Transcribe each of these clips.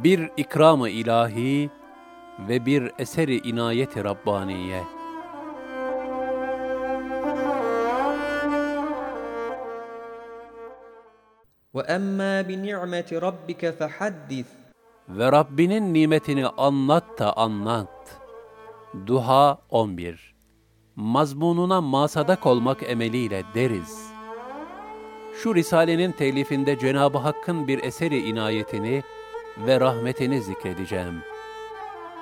bir ikram-ı ilahi ve bir eseri inayeti Rabbaniye. وَأَمَّا بِنِعْمَةِ رَبِّكَ فَحَدِّثْ Ve Rabbinin nimetini anlat da anlat. Duha 11 Mazmununa masadak olmak emeliyle deriz. Şu Risale'nin telifinde Cenab-ı Hakk'ın bir eseri inayetini ve rahmetini zikredeceğim.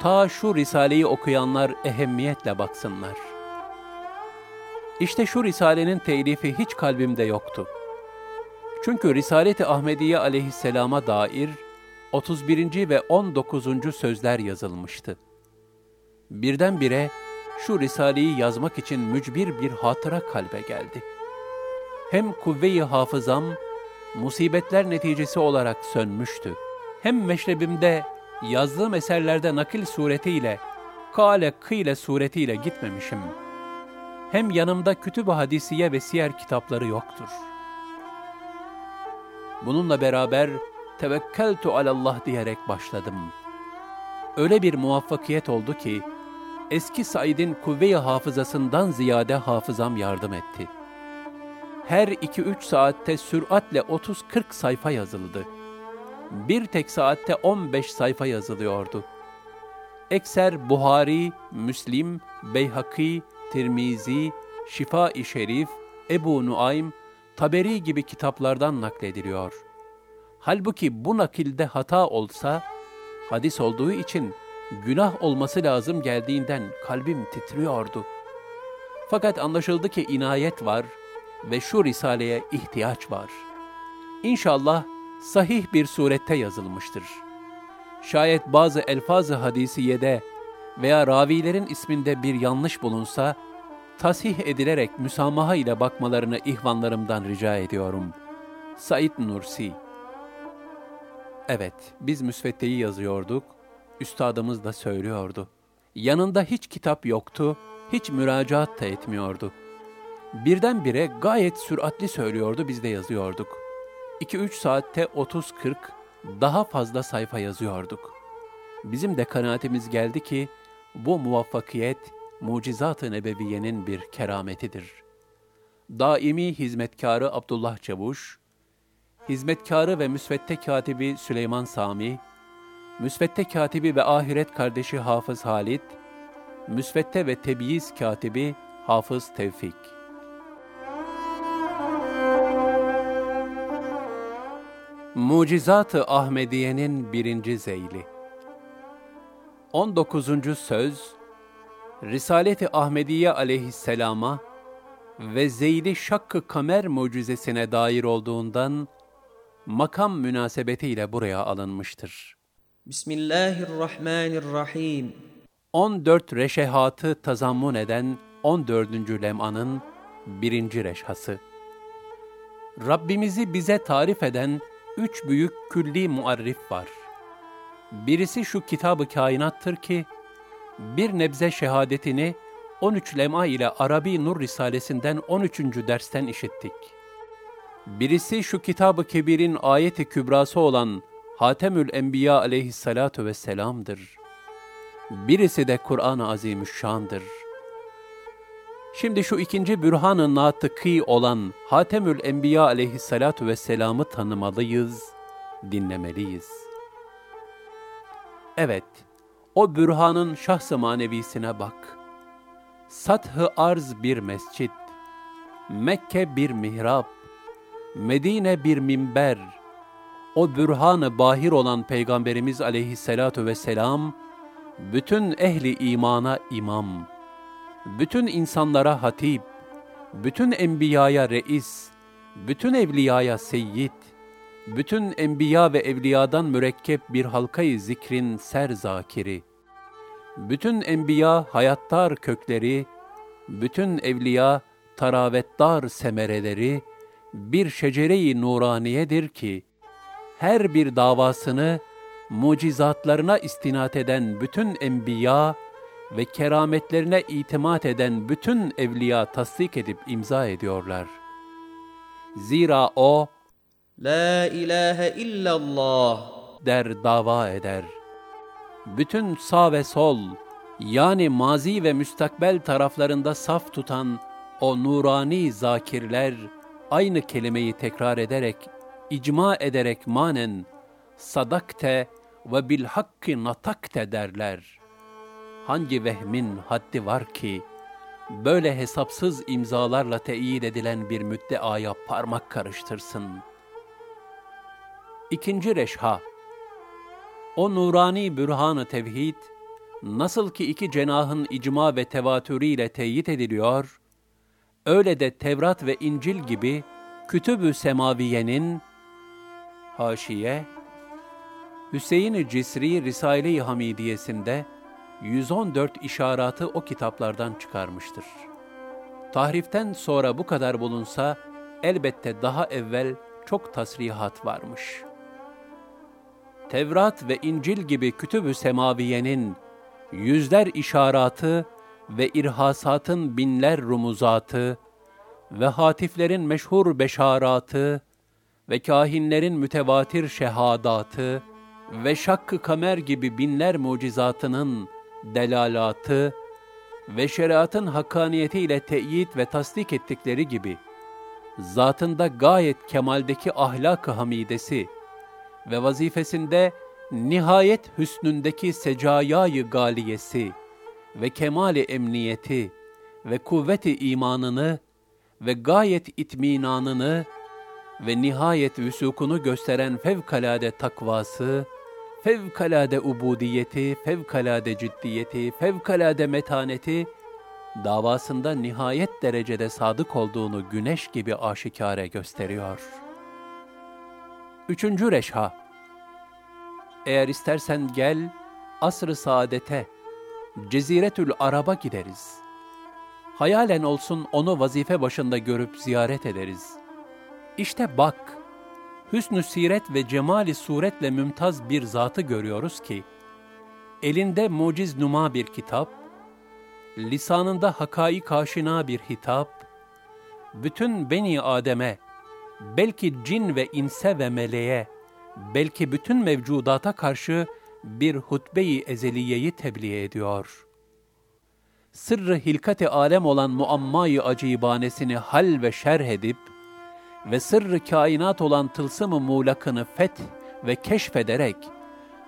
Ta şu Risale'yi okuyanlar ehemmiyetle baksınlar. İşte şu Risale'nin telifi hiç kalbimde yoktu. Çünkü Risalet-i Ahmediye aleyhisselama dair 31. ve 19. sözler yazılmıştı. Birdenbire şu Risale'yi yazmak için mücbir bir hatıra kalbe geldi. Hem kuvve-i hafızam, musibetler neticesi olarak sönmüştü. Hem meşrebimde yazdığım eserlerde nakil suretiyle, kale kıyle suretiyle gitmemişim. Hem yanımda kütüb-i hadisiye ve siyer kitapları yoktur. Bununla beraber tevekkeltu alallah diyerek başladım. Öyle bir muvaffakiyet oldu ki, eski Said'in kuvve-i hafızasından ziyade hafızam yardım etti. Her iki üç saatte süratle 30-40 sayfa yazıldı. Bir tek saatte 15 sayfa yazılıyordu. Ekser Buhari, Müslim, Beyhaki, Tirmizi, Şifa-i Şerif, Ebu Nuaym, Taberi gibi kitaplardan naklediliyor. Halbuki bu nakilde hata olsa, hadis olduğu için günah olması lazım geldiğinden kalbim titriyordu. Fakat anlaşıldı ki inayet var ve şu risaleye ihtiyaç var. İnşallah sahih bir surette yazılmıştır. Şayet bazı elfaz-ı hadisiyede veya ravilerin isminde bir yanlış bulunsa, tasih edilerek müsamaha ile bakmalarını ihvanlarımdan rica ediyorum. Said Nursi Evet, biz müsveddeyi yazıyorduk, üstadımız da söylüyordu. Yanında hiç kitap yoktu, hiç müracaat da etmiyordu. Birdenbire gayet süratli söylüyordu, biz de yazıyorduk. 2-3 saatte 30-40 daha fazla sayfa yazıyorduk. Bizim de kanaatimiz geldi ki, bu muvaffakiyet, mucizat-ı nebeviyenin bir kerametidir. Daimi hizmetkarı Abdullah Çavuş, hizmetkarı ve müsvedde katibi Süleyman Sami, müsvedde katibi ve ahiret kardeşi Hafız Halit, müsvedde ve tebyiz katibi Hafız Tevfik. Mucizat-ı Ahmediye'nin birinci zeyli 19. söz Risalet-i Ahmediye aleyhisselama ve Zeyli Şakkı Kamer mucizesine dair olduğundan makam münasebetiyle buraya alınmıştır. Bismillahirrahmanirrahim. 14 reşehatı tazammun eden 14. lemanın birinci reşhası. Rabbimizi bize tarif eden üç büyük külli muarrif var. Birisi şu kitabı kainattır ki, bir nebze şehadetini 13 lema ile Arabi Nur Risalesinden 13. dersten işittik. Birisi şu kitabı kebirin ayeti kübrası olan Hatemül Enbiya aleyhissalatu vesselam'dır. Birisi de Kur'an-ı Azimüşşan'dır. Şimdi şu ikinci bürhan-ı natıkî olan Hatemül Enbiya aleyhissalatu vesselam'ı tanımalıyız, dinlemeliyiz. Evet, o bürhanın şahs-ı manevisine bak. Sath-ı arz bir mescit, Mekke bir mihrap, Medine bir minber, o bürhan-ı bahir olan Peygamberimiz aleyhissalatu vesselam, bütün ehli imana imam, bütün insanlara hatip, bütün enbiyaya reis, bütün evliyaya seyyid, bütün enbiya ve evliyadan mürekkep bir halkayı zikrin ser zakiri, bütün enbiya hayattar kökleri, bütün evliya taravetdar semereleri, bir şecere-i nuraniyedir ki, her bir davasını mucizatlarına istinat eden bütün enbiya ve kerametlerine itimat eden bütün evliya tasdik edip imza ediyorlar. Zira o, La ilahe illallah der dava eder. Bütün sağ ve sol, yani mazi ve müstakbel taraflarında saf tutan o nurani zakirler, aynı kelimeyi tekrar ederek, icma ederek manen, sadakte ve bil hakkı natakte derler. Hangi vehmin haddi var ki, böyle hesapsız imzalarla teyit edilen bir müddeaya parmak karıştırsın. İkinci reşha, o nurani bürhan-ı tevhid, nasıl ki iki cenahın icma ve tevatürüyle teyit ediliyor, öyle de Tevrat ve İncil gibi Kütüb-ü Semaviye'nin haşiye, Hüseyin-i Cisri Risale-i Hamidiyesinde 114 işaratı o kitaplardan çıkarmıştır. Tahriften sonra bu kadar bulunsa, elbette daha evvel çok tasrihat varmış. Tevrat ve İncil gibi Kütüb-ü Semaviye'nin yüzler işaratı ve irhasatın binler rumuzatı ve hatiflerin meşhur beşaratı ve kahinlerin mütevatir şehadatı ve şakkı kamer gibi binler mucizatının delalatı ve şeriatın hakkaniyetiyle teyit ve tasdik ettikleri gibi, zatında gayet kemaldeki ahlak-ı hamidesi ve vazifesinde nihayet hüsnündeki secayayı galiyesi ve kemali emniyeti ve kuvveti imanını ve gayet itminanını ve nihayet vüsukunu gösteren fevkalade takvası, fevkalade ubudiyeti, fevkalade ciddiyeti, fevkalade metaneti, davasında nihayet derecede sadık olduğunu güneş gibi aşikare gösteriyor. Üçüncü reşha, eğer istersen gel, asr-ı saadete, Ceziretül Arab'a gideriz. Hayalen olsun onu vazife başında görüp ziyaret ederiz. İşte bak, hüsnü siret ve cemali suretle mümtaz bir zatı görüyoruz ki, elinde muciz numa bir kitap, lisanında hakai kaşina bir hitap, bütün beni Adem'e, belki cin ve inse ve meleğe, belki bütün mevcudata karşı bir hutbe-i ezeliyeyi tebliğ ediyor. Sırrı hilkati alem olan muammayı acibanesini hal ve şerh edip ve sırrı kainat olan tılsım-ı muğlakını feth ve keşfederek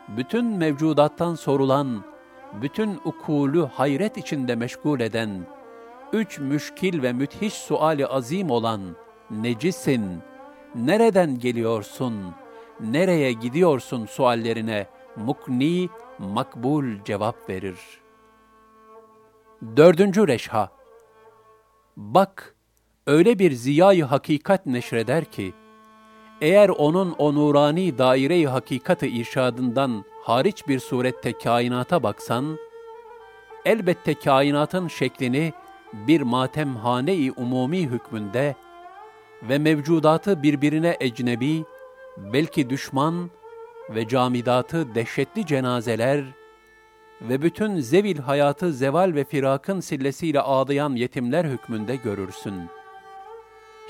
bütün mevcudattan sorulan, bütün ukulu hayret içinde meşgul eden, üç müşkil ve müthiş suali azim olan necisin, nereden geliyorsun, nereye gidiyorsun suallerine mukni, makbul cevap verir. Dördüncü reşha, bak, öyle bir ziyayı hakikat neşreder ki, eğer onun o nurani daire-i hakikati irşadından hariç bir surette kainata baksan, elbette kainatın şeklini bir matemhane-i umumi hükmünde ve mevcudatı birbirine ecnebi, belki düşman ve camidatı dehşetli cenazeler ve bütün zevil hayatı zeval ve firakın sillesiyle ağlayan yetimler hükmünde görürsün.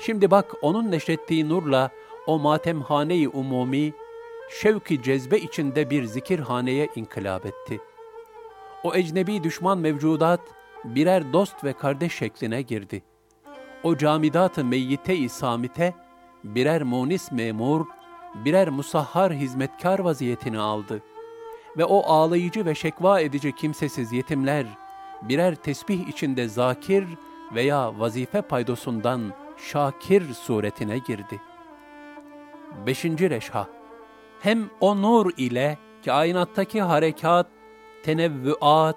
Şimdi bak onun neşrettiği nurla o matemhane-i umumi, şevki cezbe içinde bir zikirhaneye inkılap etti. O ecnebi düşman mevcudat birer dost ve kardeş şekline girdi. O camidat-ı meyyite-i samite birer munis memur, birer musahhar hizmetkar vaziyetini aldı. Ve o ağlayıcı ve şekva edici kimsesiz yetimler, birer tesbih içinde zakir veya vazife paydosundan şakir suretine girdi. Beşinci reşha, hem o nur ile kainattaki harekat, tenevvüat,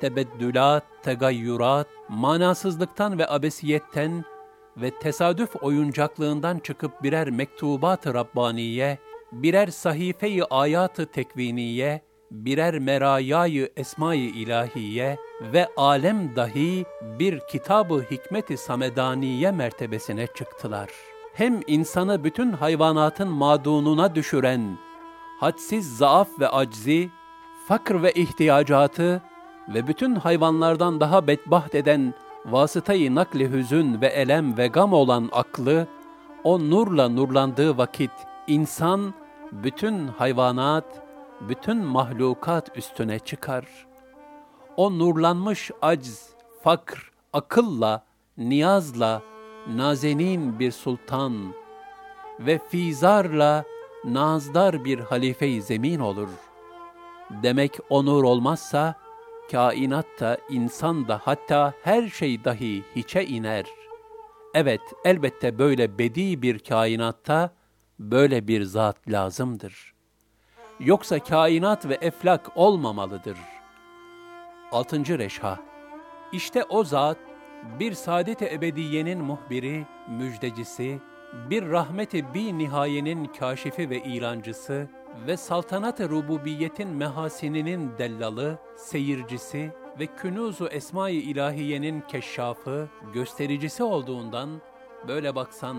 tebeddülat, tegayyurat, manasızlıktan ve abesiyetten ve tesadüf oyuncaklığından çıkıp birer mektubat-ı Rabbaniye, birer sahife-i ayat-ı tekviniye, birer merayayı esma-i ilahiye ve alem dahi bir kitabı hikmet-i samedaniye mertebesine çıktılar. Hem insanı bütün hayvanatın madununa düşüren, hadsiz zaaf ve aczi, fakr ve ihtiyacatı ve bütün hayvanlardan daha bedbaht eden vasıtayı nakli hüzün ve elem ve gam olan aklı, o nurla nurlandığı vakit insan bütün hayvanat, bütün mahlukat üstüne çıkar. O nurlanmış acz, fakr, akılla, niyazla, nazenin bir sultan ve fizarla nazdar bir halife-i zemin olur. Demek o nur olmazsa, kainat da, insan da hatta her şey dahi hiçe iner. Evet, elbette böyle bedi bir kainatta böyle bir zat lazımdır. Yoksa kainat ve eflak olmamalıdır. Altıncı Reşha. İşte o zat, bir saadet-i ebediyenin muhbiri, müjdecisi, bir rahmeti bi nihayenin kaşifi ve ilancısı ve saltanat-ı rububiyetin mehasininin dellalı, seyircisi ve künuzu esma-i ilahiyenin keşşafı, göstericisi olduğundan böyle baksan,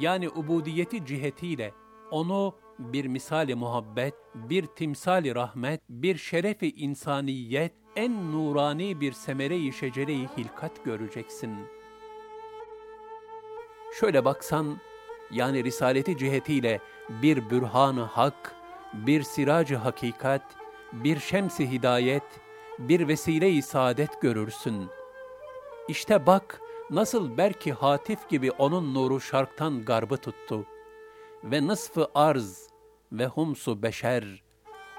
yani ubudiyeti cihetiyle onu bir misali muhabbet, bir timsali rahmet, bir şerefi insaniyet, en nurani bir semere-i şecere-i hilkat göreceksin. Şöyle baksan, yani risaleti cihetiyle bir bürhan-ı hak, bir siracı hakikat, bir şems-i hidayet, bir vesile-i saadet görürsün. İşte bak, nasıl belki hatif gibi onun nuru şarktan garbı tuttu ve nısfı arz ve humsu beşer,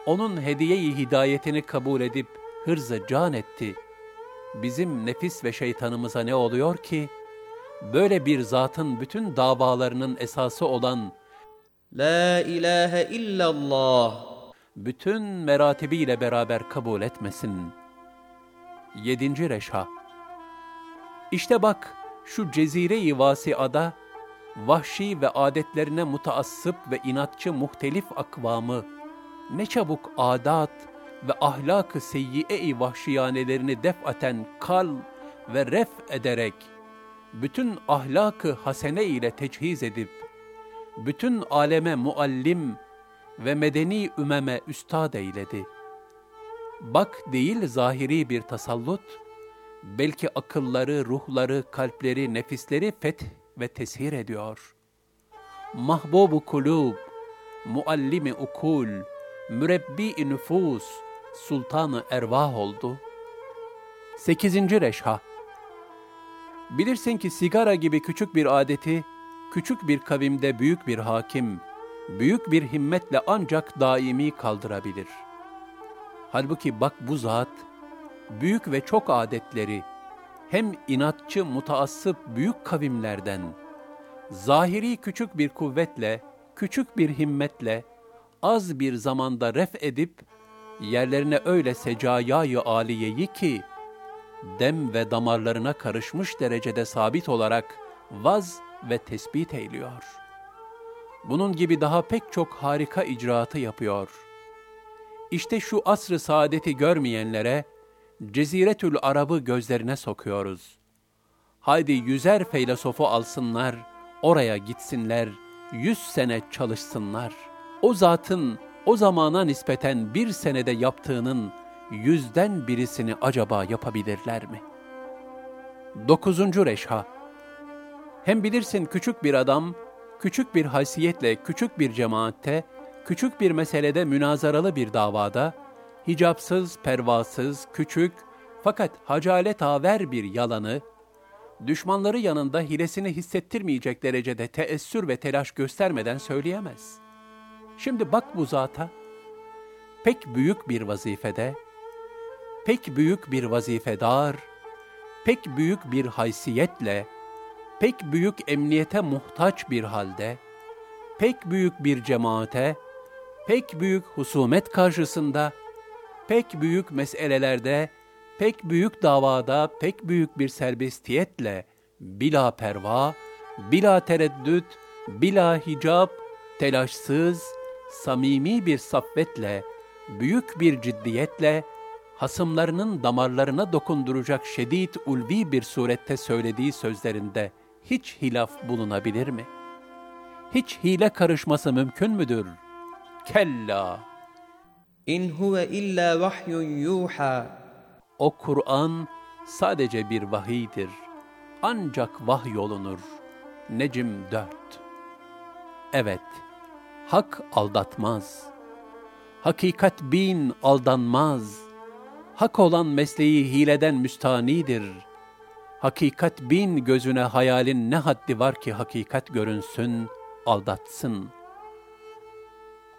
onun hediye-i hidayetini kabul edip hırzı can etti. Bizim nefis ve şeytanımıza ne oluyor ki, böyle bir zatın bütün davalarının esası olan La ilahe illallah bütün meratibiyle beraber kabul etmesin. Yedinci Reşha İşte bak şu cezire-i vasiada vahşi ve adetlerine mutaassıp ve inatçı muhtelif akvamı ne çabuk adat ve ahlak-ı seyyiye-i vahşiyanelerini defaten kal ve ref ederek bütün ahlak-ı hasene ile teçhiz edip bütün aleme muallim ve medeni ümeme üstad eyledi. Bak değil zahiri bir tasallut, belki akılları, ruhları, kalpleri, nefisleri feth ve teshir ediyor. Mahbubu kulub, muallimi ukul, mürebbi nüfus, sultanı ervah oldu. Sekizinci Reşha Bilirsin ki sigara gibi küçük bir adeti, küçük bir kavimde büyük bir hakim, büyük bir himmetle ancak daimi kaldırabilir. Halbuki bak bu zat, büyük ve çok adetleri, hem inatçı, mutaassıp büyük kavimlerden, zahiri küçük bir kuvvetle, küçük bir himmetle, az bir zamanda ref edip, yerlerine öyle secayayı aliyeyi ki, dem ve damarlarına karışmış derecede sabit olarak vaz ve tespit eyliyor. Bunun gibi daha pek çok harika icraatı yapıyor. İşte şu asrı saadeti görmeyenlere, Ceziretül Arab'ı gözlerine sokuyoruz. Haydi yüzer feylesofu alsınlar, oraya gitsinler, yüz sene çalışsınlar. O zatın o zamana nispeten bir senede yaptığının yüzden birisini acaba yapabilirler mi? Dokuzuncu Reşha Hem bilirsin küçük bir adam, küçük bir haysiyetle küçük bir cemaatte, küçük bir meselede münazaralı bir davada, hicapsız, pervasız, küçük fakat hacalet haver bir yalanı, düşmanları yanında hilesini hissettirmeyecek derecede teessür ve telaş göstermeden söyleyemez. Şimdi bak bu zata, pek büyük bir vazifede, pek büyük bir vazifedar, pek büyük bir haysiyetle, pek büyük emniyete muhtaç bir halde, pek büyük bir cemaate, pek büyük husumet karşısında, pek büyük meselelerde, pek büyük davada, pek büyük bir serbestiyetle, bila perva, bila tereddüt, bila hicap, telaşsız, samimi bir saffetle, büyük bir ciddiyetle, hasımlarının damarlarına dokunduracak şedid ulvi bir surette söylediği sözlerinde hiç hilaf bulunabilir mi? Hiç hile karışması mümkün müdür? Kella! İn huve illa vahyun yuha O Kur'an sadece bir vahiydir. Ancak vahyolunur. Necim 4 Evet, Hak aldatmaz. Hakikat bin aldanmaz. Hak olan mesleği hileden müstanidir. Hakikat bin gözüne hayalin ne haddi var ki hakikat görünsün, aldatsın.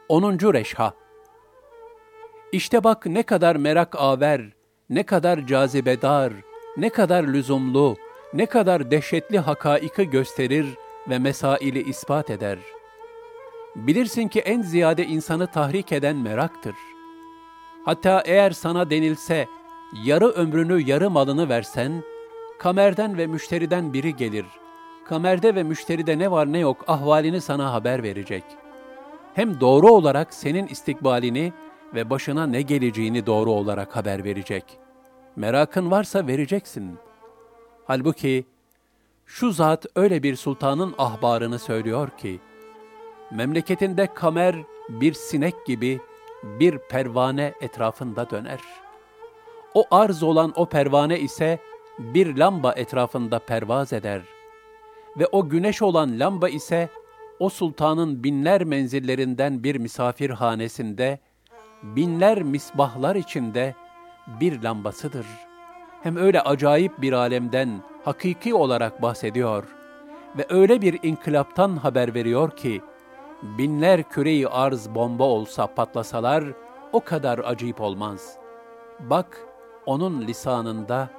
Onuncu Reşha İşte bak ne kadar merak aver, ne kadar cazibedar, ne kadar lüzumlu, ne kadar dehşetli hakaiki gösterir ve mesaili ispat eder. Bilirsin ki en ziyade insanı tahrik eden meraktır. Hatta eğer sana denilse, yarı ömrünü yarı malını versen, kamerden ve müşteriden biri gelir. Kamerde ve müşteride ne var ne yok ahvalini sana haber verecek. Hem doğru olarak senin istikbalini ve başına ne geleceğini doğru olarak haber verecek. Merakın varsa vereceksin. Halbuki şu zat öyle bir sultanın ahbarını söylüyor ki, memleketinde kamer bir sinek gibi bir pervane etrafında döner. O arz olan o pervane ise bir lamba etrafında pervaz eder. Ve o güneş olan lamba ise o sultanın binler menzillerinden bir misafirhanesinde, binler misbahlar içinde bir lambasıdır. Hem öyle acayip bir alemden hakiki olarak bahsediyor ve öyle bir inkılaptan haber veriyor ki, binler küreyi arz bomba olsa patlasalar o kadar acayip olmaz. Bak onun lisanında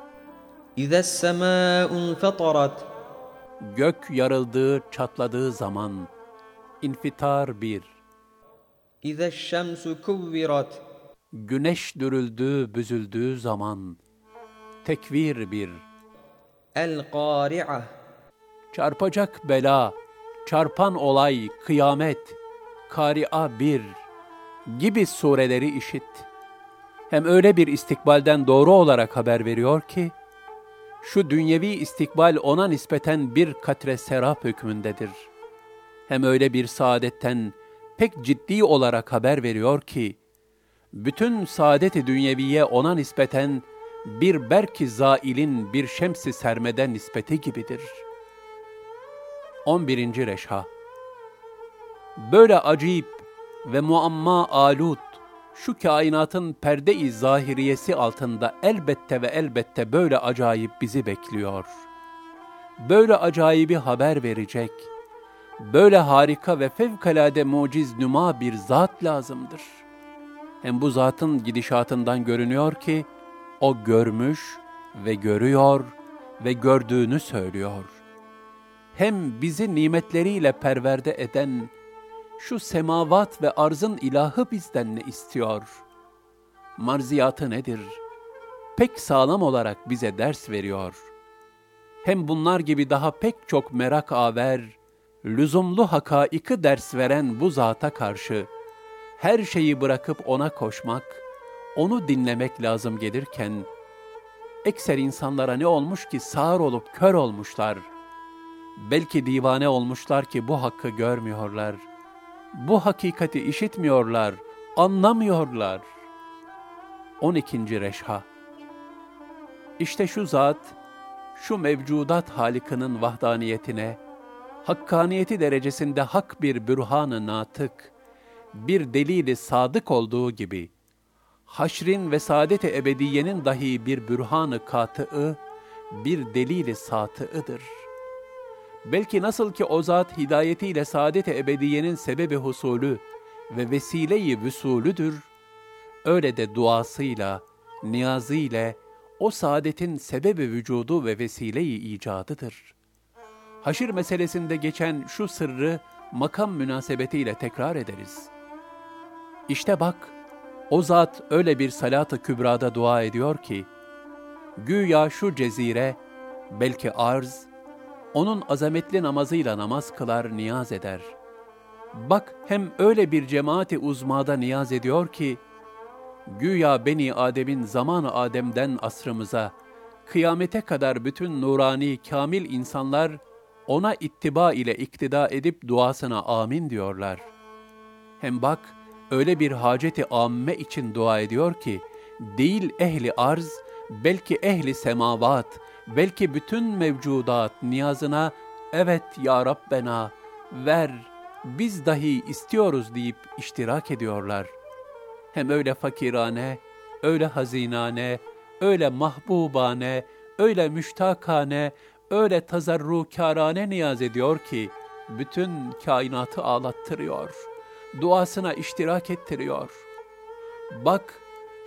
İzâ semâ'un fatarat Gök yarıldığı, çatladığı zaman İnfitar 1 İzâ şemsu kuvvirat. Güneş dürüldü, büzüldüğü zaman Tekvir 1 El-Kâri'ah Çarpacak bela çarpan olay, kıyamet. Kari'a bir. Gibi sureleri işit. Hem öyle bir istikbalden doğru olarak haber veriyor ki, şu dünyevi istikbal ona nispeten bir katre serap hükmündedir. Hem öyle bir saadetten pek ciddi olarak haber veriyor ki, bütün saadet-i dünyeviye ona nispeten bir berki zailin bir şemsi sermeden nispeti gibidir. 11. Reşha Böyle acayip ve muamma alut, şu kainatın perde-i zahiriyesi altında elbette ve elbette böyle acayip bizi bekliyor. Böyle acayibi haber verecek, böyle harika ve fevkalade muciz nüma bir zat lazımdır. Hem bu zatın gidişatından görünüyor ki, o görmüş ve görüyor ve gördüğünü söylüyor. Hem bizi nimetleriyle perverde eden, şu semavat ve arzın ilahı bizden ne istiyor? Marziyatı nedir? Pek sağlam olarak bize ders veriyor. Hem bunlar gibi daha pek çok merak aver, lüzumlu hakaiki ders veren bu zata karşı, her şeyi bırakıp ona koşmak, onu dinlemek lazım gelirken, ekser insanlara ne olmuş ki sağır olup kör olmuşlar, belki divane olmuşlar ki bu hakkı görmüyorlar.'' bu hakikati işitmiyorlar, anlamıyorlar. 12. Reşha İşte şu zat, şu mevcudat halikinin vahdaniyetine, hakkaniyeti derecesinde hak bir bürhan-ı natık, bir delili sadık olduğu gibi, haşrin ve saadet-i ebediyenin dahi bir bürhan-ı katı'ı, bir delili satı'ıdır.'' Belki nasıl ki o zat hidayetiyle saadet-i ebediyenin sebebi husulü ve vesile-i vüsulüdür, öyle de duasıyla, niyazıyla o saadetin sebebi vücudu ve vesile-i icadıdır. Haşir meselesinde geçen şu sırrı makam münasebetiyle tekrar ederiz. İşte bak, o zat öyle bir salat-ı kübrada dua ediyor ki, güya şu cezire, belki arz, onun azametli namazıyla namaz kılar, niyaz eder. Bak hem öyle bir cemaati uzmada niyaz ediyor ki, güya Beni Adem'in zamanı Adem'den asrımıza, kıyamete kadar bütün nurani, kamil insanlar ona ittiba ile iktida edip duasına amin diyorlar. Hem bak, öyle bir haceti amme için dua ediyor ki, değil ehli arz, belki ehli semavat, belki bütün mevcudat niyazına evet ya Rabbena ver, biz dahi istiyoruz deyip iştirak ediyorlar. Hem öyle fakirane, öyle hazinane, öyle mahbubane, öyle müştakane, öyle tazarrukârane niyaz ediyor ki, bütün kainatı ağlattırıyor, duasına iştirak ettiriyor. Bak,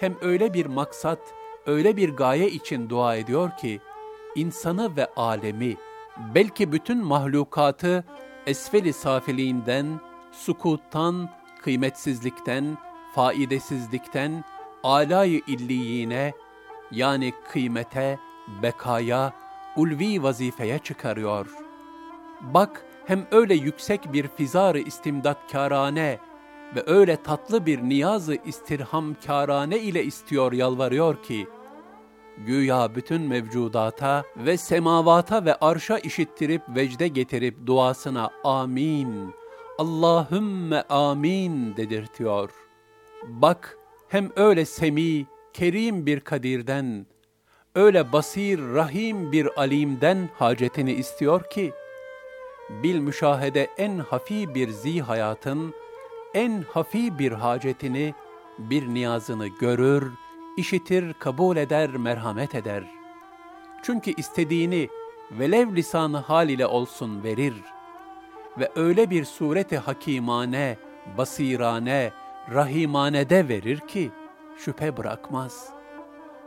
hem öyle bir maksat, öyle bir gaye için dua ediyor ki, insanı ve alemi, belki bütün mahlukatı esfeli safiliğinden, sukuttan, kıymetsizlikten, faidesizlikten, alayı illiyine, yani kıymete, bekaya, ulvi vazifeye çıkarıyor. Bak hem öyle yüksek bir fizarı istimdatkârane ve öyle tatlı bir niyazı istirhamkârane ile istiyor yalvarıyor ki, güya bütün mevcudata ve semavata ve arşa işittirip vecde getirip duasına amin, Allahümme amin dedirtiyor. Bak hem öyle semi, kerim bir kadirden, öyle basir, rahim bir alimden hacetini istiyor ki, bil müşahede en hafi bir zi hayatın, en hafi bir hacetini, bir niyazını görür, işitir, kabul eder, merhamet eder. Çünkü istediğini velev lisanı hal ile olsun verir. Ve öyle bir sureti hakimane, basirane, rahimane verir ki şüphe bırakmaz.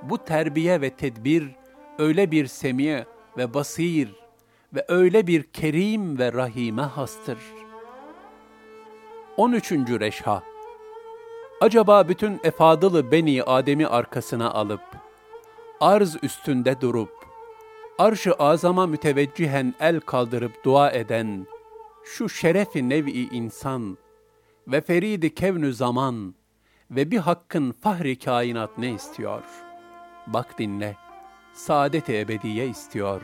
Bu terbiye ve tedbir öyle bir semiye ve basir ve öyle bir kerim ve rahime hastır. 13. Reşha Acaba bütün efadılı beni Adem'i arkasına alıp, arz üstünde durup, arş-ı azama müteveccihen el kaldırıp dua eden, şu şerefi nev'i insan ve feridi kevnü zaman ve bir hakkın fahri kainat ne istiyor? Bak dinle, saadet-i ebediye istiyor,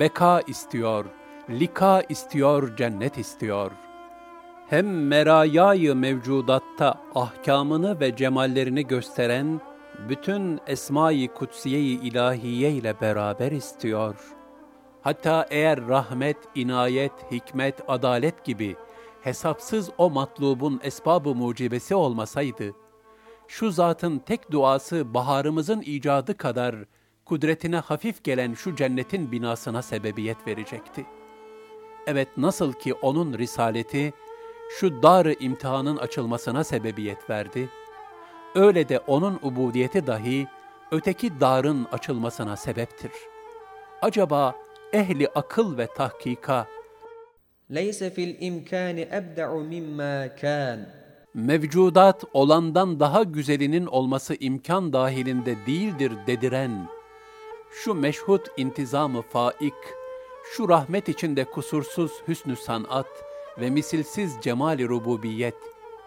beka istiyor, lika istiyor, cennet istiyor.'' Hem merayayı mevcudatta ahkamını ve cemallerini gösteren bütün esma-i kutsiye-i ilahiye ile beraber istiyor. Hatta eğer rahmet, inayet, hikmet, adalet gibi hesapsız o matlubun esbab-ı mucibesi olmasaydı, şu zatın tek duası baharımızın icadı kadar kudretine hafif gelen şu cennetin binasına sebebiyet verecekti. Evet nasıl ki onun risaleti, şu dar imtihanın açılmasına sebebiyet verdi, öyle de onun ubudiyeti dahi öteki darın açılmasına sebeptir. Acaba ehli akıl ve tahkika لَيْسَ فِي الْاِمْكَانِ اَبْدَعُ مِمَّا كَانَ mevcudat olandan daha güzelinin olması imkan dahilinde değildir dediren, şu meşhut intizamı faik, şu rahmet içinde kusursuz hüsnü sanat, ve misilsiz cemali rububiyet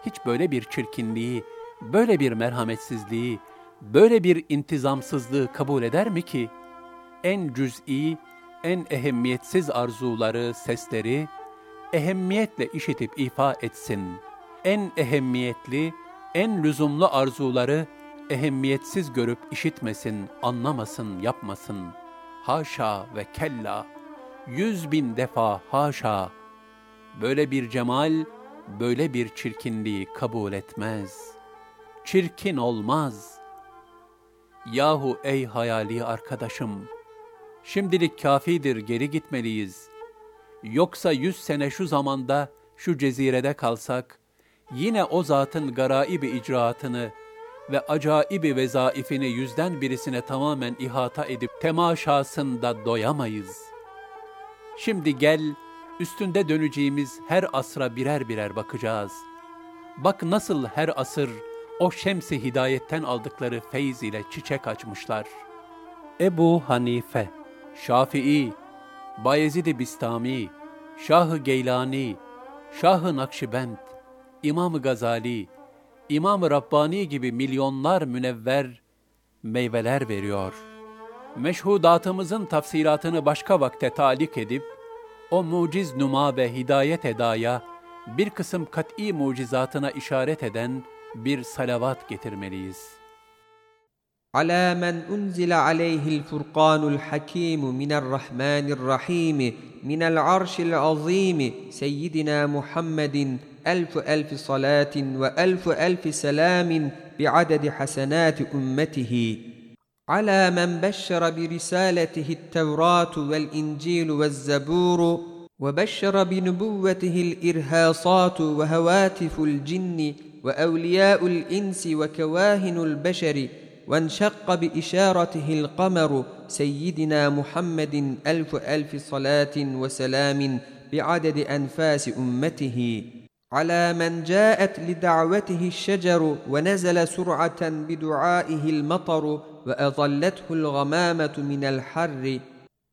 hiç böyle bir çirkinliği, böyle bir merhametsizliği, böyle bir intizamsızlığı kabul eder mi ki? En cüz'i, en ehemmiyetsiz arzuları, sesleri ehemmiyetle işitip ifa etsin. En ehemmiyetli, en lüzumlu arzuları ehemmiyetsiz görüp işitmesin, anlamasın, yapmasın. Haşa ve kella, yüz bin defa haşa, böyle bir cemal, böyle bir çirkinliği kabul etmez. Çirkin olmaz. Yahu ey hayali arkadaşım, şimdilik kafidir geri gitmeliyiz. Yoksa yüz sene şu zamanda şu cezirede kalsak, yine o zatın garaibi icraatını ve acaibi vezaifini yüzden birisine tamamen ihata edip temaşasında doyamayız. Şimdi gel, üstünde döneceğimiz her asra birer birer bakacağız. Bak nasıl her asır o şemsi hidayetten aldıkları feyz ile çiçek açmışlar. Ebu Hanife, Şafii, Bayezid-i Bistami, Şah-ı Geylani, Şah-ı Nakşibend, İmam-ı Gazali, İmam-ı Rabbani gibi milyonlar münevver meyveler veriyor. Meşhudatımızın tafsilatını başka vakte talik edip, o muciz numa ve hidayet edaya, bir kısım kat'i mucizatına işaret eden bir salavat getirmeliyiz. Ala men unzile aleyhil furkanul hakimu minel rahmanir rahimi minel arşil azimi seyyidina Muhammedin elfu elfi salatin ve elfu elfi selamin bi'adedi hasenati ümmetihi. على من بشر برسالته التوراة والإنجيل والزبور وبشر بنبوته الإرهاصات وهواتف الجن وأولياء الإنس وكواهن البشر وانشق بإشارته القمر سيدنا محمد ألف ألف صلاة وسلام بعدد أنفاس أمته. على من جاءت لدعوته الشجر ونزل سرعة بدعائه المطر وأظلته الغمامة من الحر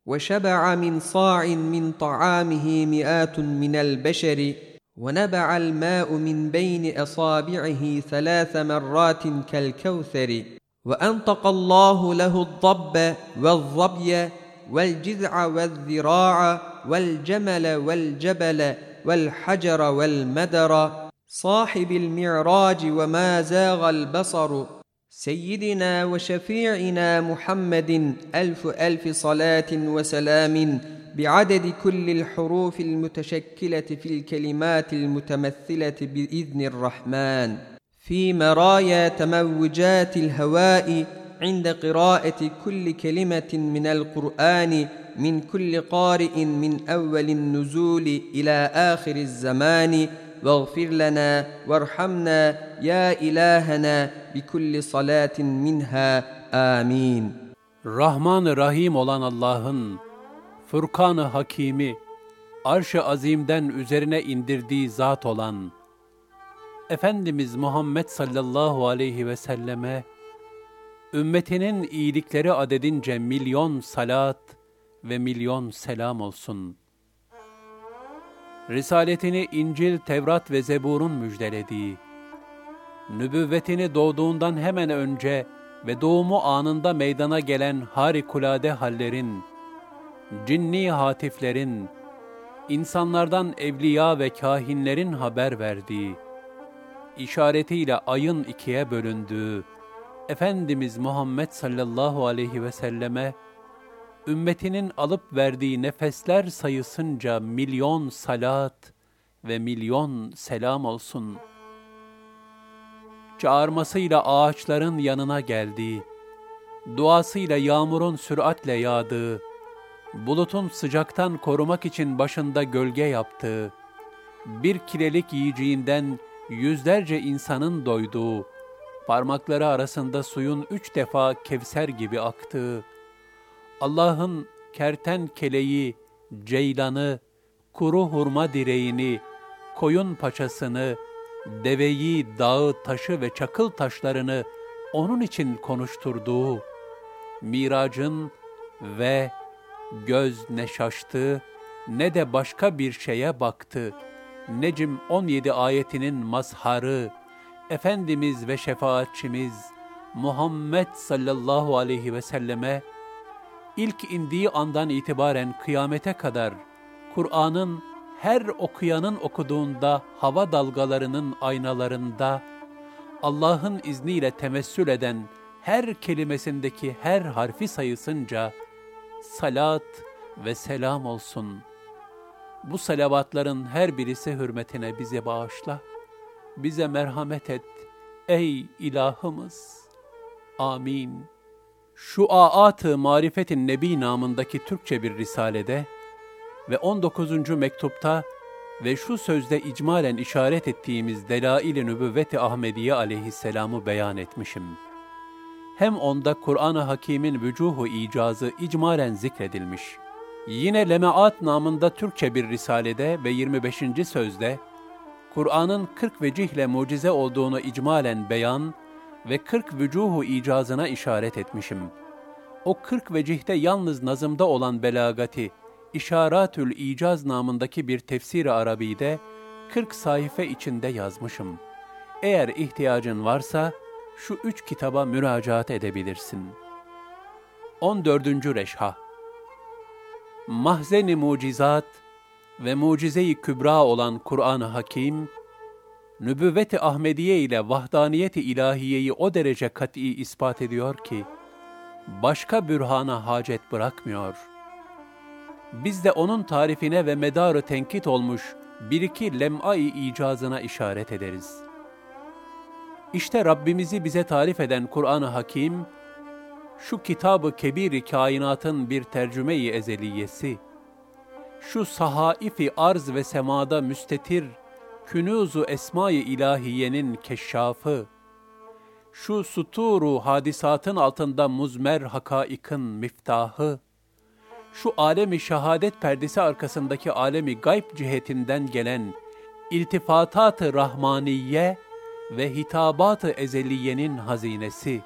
وشبع من صاع من طعامه مئات من البشر ونبع الماء من بين أصابعه ثلاث مرات كالكوثر وأنطق الله له الضب والظبي والجذع والذراع والجمل والجبل والحجر والمدر صاحب المعراج وما زاغ البصر. سيدنا وشفيعنا محمد ألف ألف صلاة وسلام بعدد كل الحروف المتشكلة في الكلمات المتمثلة بإذن الرحمن. في مرايا تموجات الهواء عند قراءة كل كلمة من القرآن من كل قارئ من أول النزول إلى آخر الزمان واغفر لنا وارحمنا يا إلهنا بكل صلاة منها آمين Rahman Rahim olan Allah'ın Furkan-ı Hakimi Arş-ı Azim'den üzerine indirdiği zat olan Efendimiz Muhammed sallallahu aleyhi ve selleme ümmetinin iyilikleri adedince milyon salat ve milyon selam olsun. Risaletini İncil, Tevrat ve Zebur'un müjdelediği, nübüvvetini doğduğundan hemen önce ve doğumu anında meydana gelen harikulade hallerin, cinni hatiflerin, insanlardan evliya ve kahinlerin haber verdiği, işaretiyle ayın ikiye bölündüğü, Efendimiz Muhammed sallallahu aleyhi ve selleme, ümmetinin alıp verdiği nefesler sayısınca milyon salat ve milyon selam olsun. Çağırmasıyla ağaçların yanına geldiği, duasıyla yağmurun süratle yağdığı, bulutun sıcaktan korumak için başında gölge yaptığı, bir kirelik yiyeceğinden yüzlerce insanın doyduğu, parmakları arasında suyun üç defa kevser gibi aktığı, Allah'ın kertenkeleyi, ceylanı, kuru hurma direğini, koyun paçasını, deveyi, dağı, taşı ve çakıl taşlarını onun için konuşturduğu, miracın ve göz ne şaştı ne de başka bir şeye baktı. Necim 17 ayetinin mazharı, Efendimiz ve şefaatçimiz Muhammed sallallahu aleyhi ve selleme ilk indiği andan itibaren kıyamete kadar Kur'an'ın her okuyanın okuduğunda hava dalgalarının aynalarında Allah'ın izniyle temessül eden her kelimesindeki her harfi sayısınca salat ve selam olsun. Bu salavatların her birisi hürmetine bize bağışla. Bize merhamet et ey ilahımız. Amin. Şu Aat-ı Marifetin Nebi namındaki Türkçe bir risalede ve 19. mektupta ve şu sözde icmalen işaret ettiğimiz Delail-i Nübüvvet-i Ahmediye aleyhisselamı beyan etmişim. Hem onda Kur'an-ı Hakîm'in vücuhu icazı icmalen zikredilmiş. Yine Lemeat namında Türkçe bir risalede ve 25. sözde Kur'an'ın 40 vecihle mucize olduğunu icmalen beyan ve 40 vücuhu icazına işaret etmişim. O 40 vecihte yalnız nazımda olan belagati, İşaratül İcaz namındaki bir tefsir-i Arabi'de 40 sayfa içinde yazmışım. Eğer ihtiyacın varsa şu üç kitaba müracaat edebilirsin. 14. Reşha Mahzen-i Mucizat ve Mucize-i Kübra olan Kur'an-ı Hakim, nübüvvet-i Ahmediye ile vahdaniyet-i ilahiyeyi o derece kat'i ispat ediyor ki, başka bürhana hacet bırakmıyor. Biz de onun tarifine ve medarı tenkit olmuş bir iki lem'ay icazına işaret ederiz. İşte Rabbimizi bize tarif eden Kur'an-ı Hakim, şu kitabı kebir kainatın bir tercüme-i ezeliyesi, şu sahaifi arz ve semada müstetir, künuzu esma-i ilahiyenin keşşafı, şu suturu hadisatın altında muzmer hakaikın miftahı, şu alemi şehadet perdesi arkasındaki alemi gayb cihetinden gelen iltifatat-ı rahmaniye ve hitabat-ı ezeliyenin hazinesi,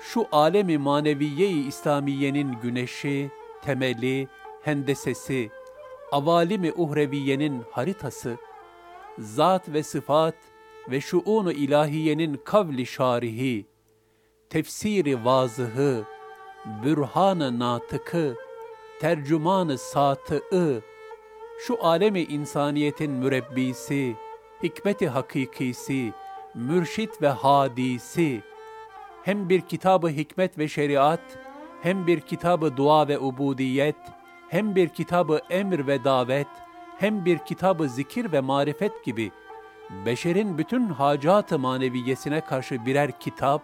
şu alemi maneviye-i İslamiyenin güneşi, temeli, hendesesi, avalimi uhreviyenin haritası, zat ve sıfat ve şuunu ilahiyenin kavli şarihi, tefsiri vazıhı, bürhan-ı natıkı, tercüman-ı satı'ı, şu alemi insaniyetin mürebbisi, hikmeti hakikisi, mürşit ve hadisi, hem bir kitabı hikmet ve şeriat, hem bir kitabı dua ve ubudiyet, hem bir kitabı emir ve davet, hem bir kitabı zikir ve marifet gibi beşerin bütün hacat-ı maneviyesine karşı birer kitap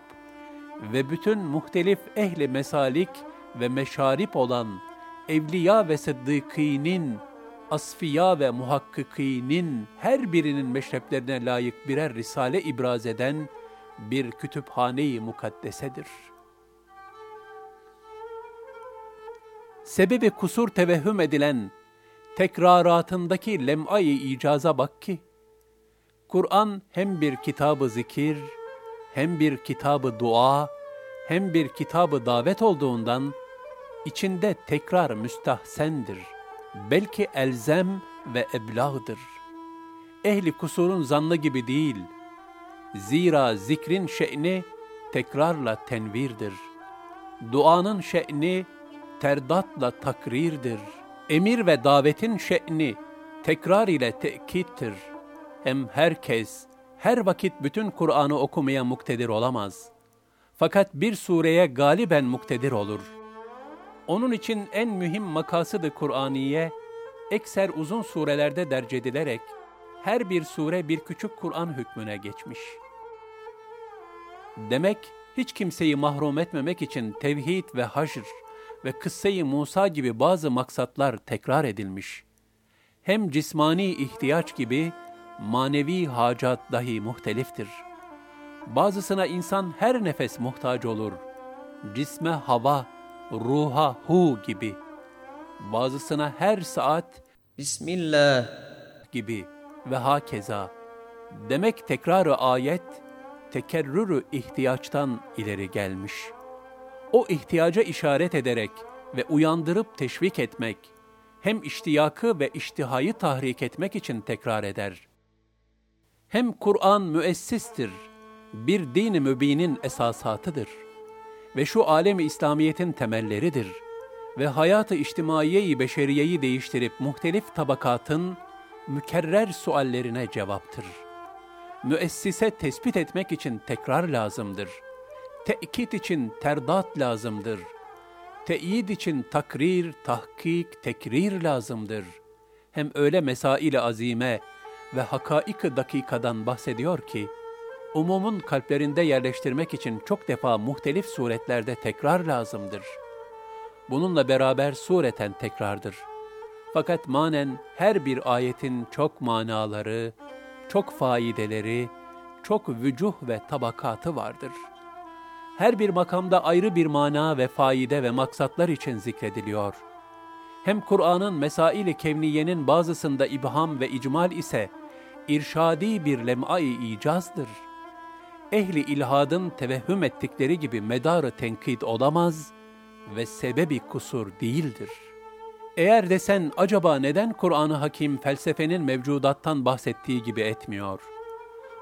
ve bütün muhtelif ehli mesalik ve meşarip olan evliya ve sıddıkînin, asfiya ve muhakkikînin her birinin meşreplerine layık birer risale ibraz eden bir kütüphane-i mukaddesedir. Sebebi kusur tevehhüm edilen tekraratındaki lem'ayı icaza bak ki, Kur'an hem bir kitabı zikir, hem bir kitabı dua, hem bir kitabı davet olduğundan, içinde tekrar müstahsendir. Belki elzem ve eblağdır. Ehli kusurun zannı gibi değil. Zira zikrin şe'ni tekrarla tenvirdir. Duanın şe'ni terdatla takrirdir. Emir ve davetin şe'ni tekrar ile tekittir. Hem herkes, her vakit bütün Kur'an'ı okumaya muktedir olamaz. Fakat bir sureye galiben muktedir olur.'' Onun için en mühim makasıdı Kur'aniye, ekser uzun surelerde derc edilerek, her bir sure bir küçük Kur'an hükmüne geçmiş. Demek, hiç kimseyi mahrum etmemek için tevhid ve haşr ve kısse Musa gibi bazı maksatlar tekrar edilmiş. Hem cismani ihtiyaç gibi manevi hacat dahi muhteliftir. Bazısına insan her nefes muhtaç olur. Cisme hava, ruha hu gibi. Bazısına her saat Bismillah gibi ve hakeza. Demek tekrarı ayet, tekerrürü ihtiyaçtan ileri gelmiş. O ihtiyaca işaret ederek ve uyandırıp teşvik etmek, hem iştiyakı ve iştihayı tahrik etmek için tekrar eder. Hem Kur'an müessistir, bir din-i mübinin esasatıdır.'' ve şu alemi İslamiyet'in temelleridir ve hayatı içtimaiyeyi beşeriyeyi değiştirip muhtelif tabakatın mükerrer suallerine cevaptır. Müessise tespit etmek için tekrar lazımdır. Tekit için terdat lazımdır. Teyid için takrir, tahkik, tekrir lazımdır. Hem öyle mesail azime ve hakaik dakikadan bahsediyor ki, umumun kalplerinde yerleştirmek için çok defa muhtelif suretlerde tekrar lazımdır. Bununla beraber sureten tekrardır. Fakat manen her bir ayetin çok manaları, çok faideleri, çok vücuh ve tabakatı vardır. Her bir makamda ayrı bir mana ve faide ve maksatlar için zikrediliyor. Hem Kur'an'ın mesail-i kevniyenin bazısında ibham ve icmal ise irşadi bir lem'ai icazdır.'' ehli ilhadın tevehhüm ettikleri gibi medarı tenkit olamaz ve sebebi kusur değildir. Eğer desen acaba neden Kur'an-ı Hakim felsefenin mevcudattan bahsettiği gibi etmiyor?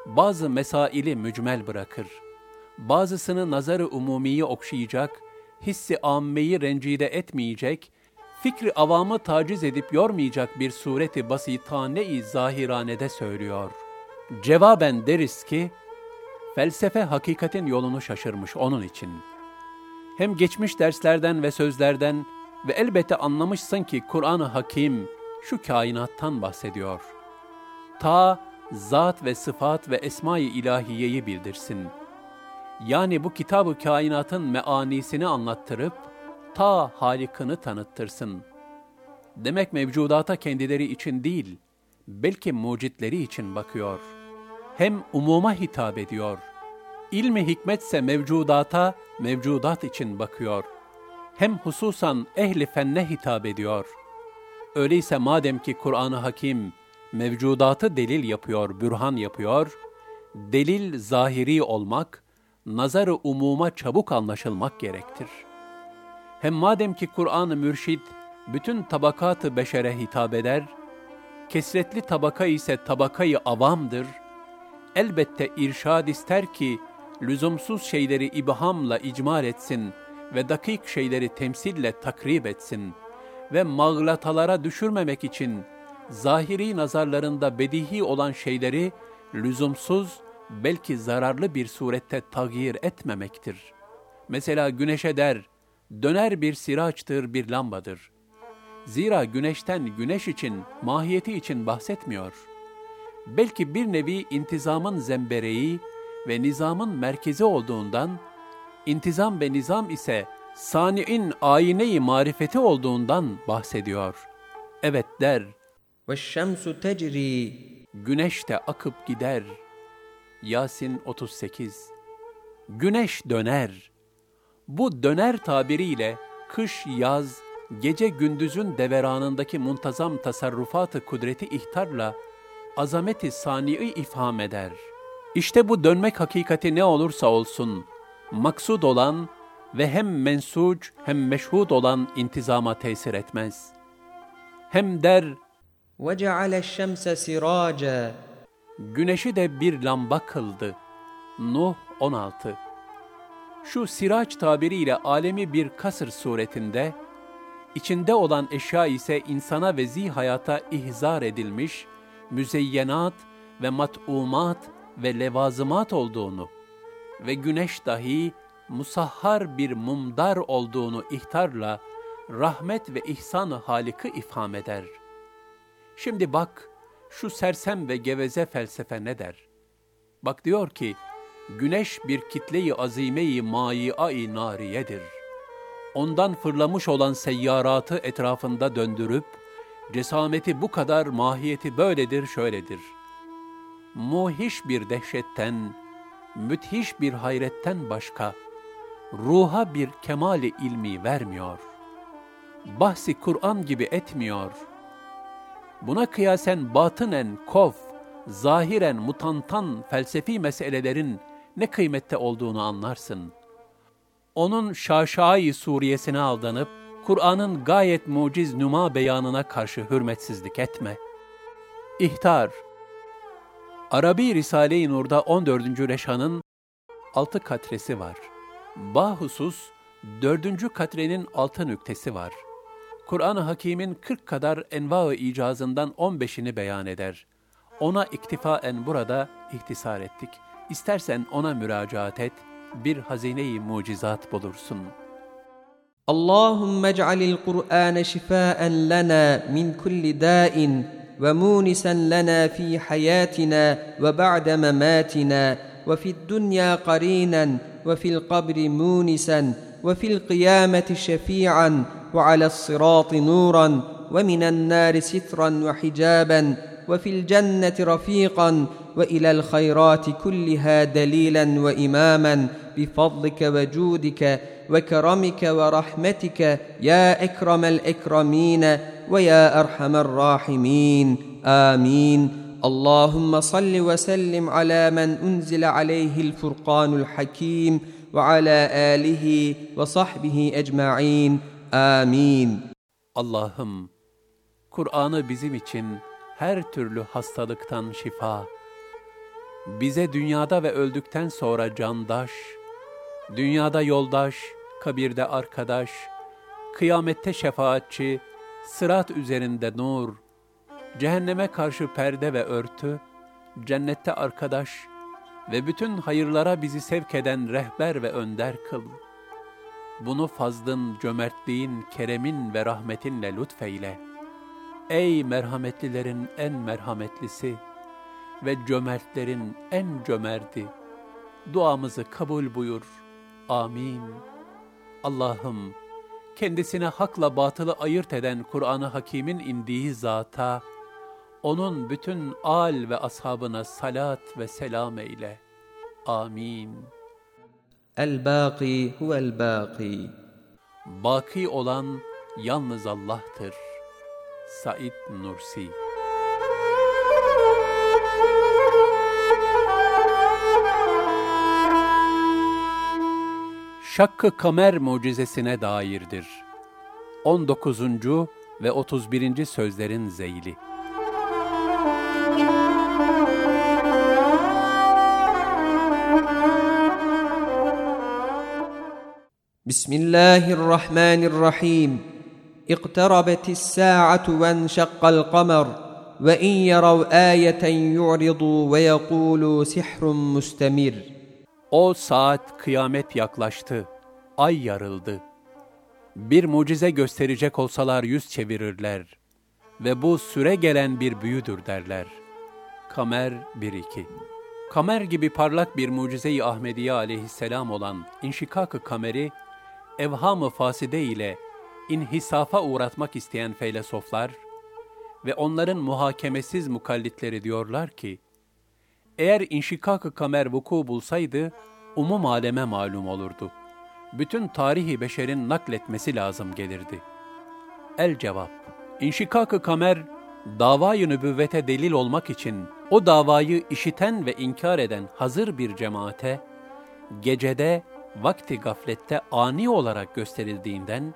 Bazı mesaili mücmel bırakır. Bazısını nazarı umumiyi okşayacak, hissi ammeyi rencide etmeyecek, fikri avamı taciz edip yormayacak bir sureti basitane-i zahiranede söylüyor. Cevaben deriz ki, felsefe hakikatin yolunu şaşırmış onun için. Hem geçmiş derslerden ve sözlerden ve elbette anlamışsın ki Kur'an-ı Hakim şu kainattan bahsediyor. Ta zat ve sıfat ve esma-i ilahiyeyi bildirsin. Yani bu kitabı kainatın meanisini anlattırıp, ta halikını tanıttırsın. Demek mevcudata kendileri için değil, belki mucitleri için bakıyor. Hem umuma hitap ediyor. İlmi hikmetse mevcudata, mevcudat için bakıyor. Hem hususan ehli fenne hitap ediyor. Öyleyse madem ki Kur'an-ı Hakim mevcudatı delil yapıyor, bürhan yapıyor, delil zahiri olmak, nazarı umuma çabuk anlaşılmak gerektir. Hem madem ki Kur'an-ı Mürşid bütün tabakatı beşere hitap eder, kesretli tabaka ise tabakayı avamdır, elbette irşad ister ki lüzumsuz şeyleri ibhamla icmal etsin ve dakik şeyleri temsille takrib etsin ve mağlatalara düşürmemek için zahiri nazarlarında bedihi olan şeyleri lüzumsuz, belki zararlı bir surette tagir etmemektir. Mesela güneşe der, döner bir siraçtır, bir lambadır. Zira güneşten güneş için, mahiyeti için bahsetmiyor. Belki bir nevi intizamın zembereği ve nizamın merkezi olduğundan, intizam ve nizam ise sani'in ayine-i marifeti olduğundan bahsediyor. Evet der. Ve şemsu tecri. Güneş de akıp gider.'' Yasin 38 Güneş döner. Bu döner tabiriyle kış, yaz, gece gündüzün deveranındaki muntazam tasarrufatı kudreti ihtarla azameti sani'i ifham eder. İşte bu dönmek hakikati ne olursa olsun, maksud olan ve hem mensuc hem meşhud olan intizama tesir etmez. Hem der, وَجَعَلَ الشَّمْسَ سِرَاجًا Güneşi de bir lamba kıldı. Nuh 16 Şu siraç tabiriyle alemi bir kasır suretinde, içinde olan eşya ise insana ve zi hayata ihzar edilmiş, müzeyyenat ve mat'umat ve levazımat olduğunu ve güneş dahi musahhar bir mumdar olduğunu ihtarla rahmet ve ihsan-ı Halik'i ifham eder. Şimdi bak, şu sersem ve geveze felsefe ne der? Bak diyor ki, güneş bir kitleyi azime-i mâi nariyedir. Ondan fırlamış olan seyyaratı etrafında döndürüp, cesameti bu kadar, mahiyeti böyledir, şöyledir. Muhiş bir dehşetten, müthiş bir hayretten başka, ruha bir kemali ilmi vermiyor. Bahsi Kur'an gibi etmiyor.'' Buna kıyasen batınen kof, zahiren mutantan felsefi meselelerin ne kıymette olduğunu anlarsın. Onun şaşai suriyesine aldanıp, Kur'an'ın gayet muciz numa beyanına karşı hürmetsizlik etme. İhtar Arabi Risale-i Nur'da 14. reşanın altı katresi var. Bahusus, dördüncü katrenin altı nüktesi var.'' Kur'an-ı Hakîm'in 40 kadar enva-ı icazından 15'ini beyan eder. Ona iktifaen burada ihtisar ettik. İstersen ona müracaat et, bir hazine-i mucizat bulursun. Allahümme ec'alil Kur'ane şifaen lana min kulli dâin ve munisen lana fi hayatina ve ba'de mematina ve fid dunya qarinen ve fil kabri munisen وفي القيامة شفيعا وعلى الصراط نورا ومن النار سترا وحجابا وفي الجنة رفيقا وإلى الخيرات كلها دليلا واماما بفضلك وجودك وكرمك ورحمتك يا أكرم الأكرمين ويا أرحم الراحمين. آمين. اللهم صل وسلم على من أنزل عليه الفرقان الحكيم. وعلى اله وصحبه اجمعين Amin. Allah'ım, Kur'an'ı bizim için her türlü hastalıktan şifa, bize dünyada ve öldükten sonra candaş, dünyada yoldaş, kabirde arkadaş, kıyamette şefaatçi, sırat üzerinde nur, cehenneme karşı perde ve örtü, cennette arkadaş ve bütün hayırlara bizi sevk eden rehber ve önder kıl. Bunu fazlın, cömertliğin, keremin ve rahmetinle lütfeyle. Ey merhametlilerin en merhametlisi ve cömertlerin en cömerti, duamızı kabul buyur. Amin. Allah'ım, kendisine hakla batılı ayırt eden Kur'an-ı Hakîm'in indiği zata, onun bütün al ve ashabına salat ve selam eyle. Amin. El-Bâki huvel-Bâki. Baki olan yalnız Allah'tır. Said Nursi Şakkı Kamer mucizesine dairdir. 19. ve 31. sözlerin zeyli. بسم الله الرحمن الرحيم اقتربت الساعة وانشق القمر وإن يروا آية يعرضوا ويقولوا سحر مستمر O saat kıyamet yaklaştı, ay yarıldı. Bir mucize gösterecek olsalar yüz çevirirler ve bu süre gelen bir büyüdür derler. Kamer 1-2 Kamer gibi parlak bir mucize-i Ahmediye aleyhisselam olan inşikak-ı kameri, evham-ı faside ile inhisafa uğratmak isteyen feylesoflar ve onların muhakemesiz mukallitleri diyorlar ki, eğer inşikak-ı kamer vuku bulsaydı, umum aleme malum olurdu. Bütün tarihi beşerin nakletmesi lazım gelirdi. El cevap, inşikak-ı kamer, davayı nübüvvete delil olmak için o davayı işiten ve inkar eden hazır bir cemaate, gecede, vakti gaflette ani olarak gösterildiğinden,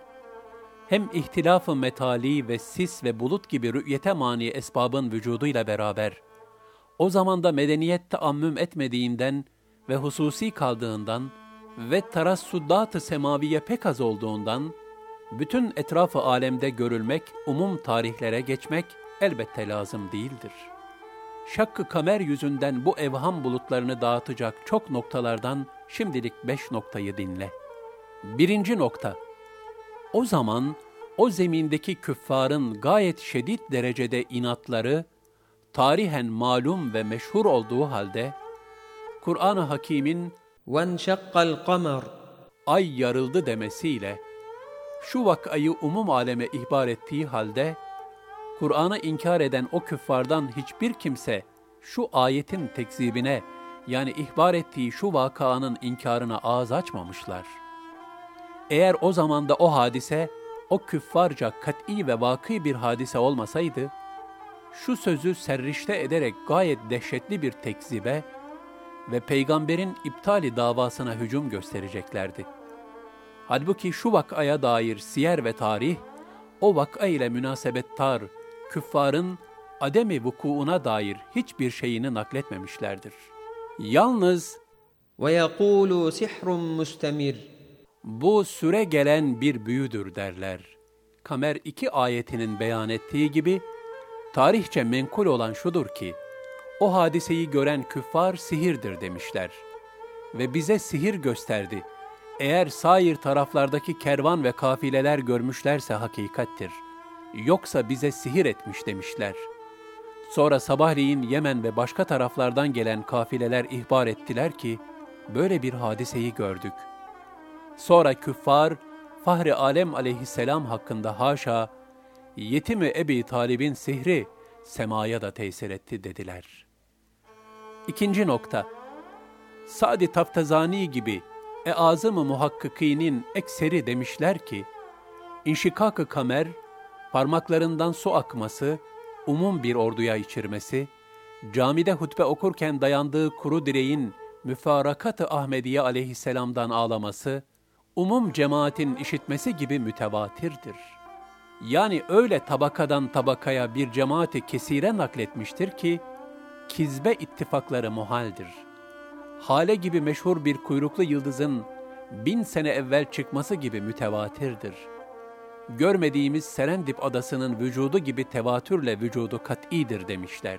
hem ihtilaf-ı metali ve sis ve bulut gibi rü'yete mani esbabın vücuduyla beraber, o zamanda medeniyet taammüm etmediğinden ve hususi kaldığından ve tarassudat-ı semaviye pek az olduğundan, bütün etrafı alemde görülmek, umum tarihlere geçmek elbette lazım değildir Şakkı kamer yüzünden bu evham bulutlarını dağıtacak çok noktalardan şimdilik beş noktayı dinle. Birinci nokta, o zaman o zemindeki küffarın gayet şiddet derecede inatları, tarihen malum ve meşhur olduğu halde, Kur'an-ı Hakîm'in وَانْشَقَّ الْقَمَرُ ay yarıldı demesiyle, şu vakayı umum aleme ihbar ettiği halde, Kur'an'ı inkar eden o küffardan hiçbir kimse şu ayetin tekzibine yani ihbar ettiği şu vakanın inkarına ağız açmamışlar. Eğer o zamanda o hadise, o küffarca kat'i ve vakı bir hadise olmasaydı, şu sözü serrişte ederek gayet dehşetli bir tekzibe ve peygamberin iptali davasına hücum göstereceklerdi. Halbuki şu vakaya dair siyer ve tarih, o vaka ile münasebettar, küffarın ademi vukuuna dair hiçbir şeyini nakletmemişlerdir. Yalnız وَيَقُولُوا سِحْرٌ مُسْتَمِرٌ bu süre gelen bir büyüdür derler. Kamer 2 ayetinin beyan ettiği gibi, tarihçe menkul olan şudur ki, o hadiseyi gören küffar sihirdir demişler. Ve bize sihir gösterdi. Eğer sair taraflardaki kervan ve kafileler görmüşlerse hakikattir. Yoksa bize sihir etmiş demişler. Sonra sabahleyin Yemen ve başka taraflardan gelen kafileler ihbar ettiler ki, böyle bir hadiseyi gördük. Sonra küffar, Fahri Alem aleyhisselam hakkında haşa, yetimi Ebi Talib'in sihri semaya da tesir etti dediler. İkinci nokta, Sadi Taftazani gibi e-azım-ı muhakkikinin ekseri demişler ki, inşikak-ı kamer, parmaklarından su akması, umum bir orduya içirmesi, camide hutbe okurken dayandığı kuru direğin müfarakat-ı Ahmediye aleyhisselamdan ağlaması, umum cemaatin işitmesi gibi mütevatirdir. Yani öyle tabakadan tabakaya bir cemaati kesire nakletmiştir ki, kizbe ittifakları muhaldir. Hale gibi meşhur bir kuyruklu yıldızın bin sene evvel çıkması gibi mütevatirdir. Görmediğimiz Serendip adasının vücudu gibi tevatürle vücudu kat'idir demişler.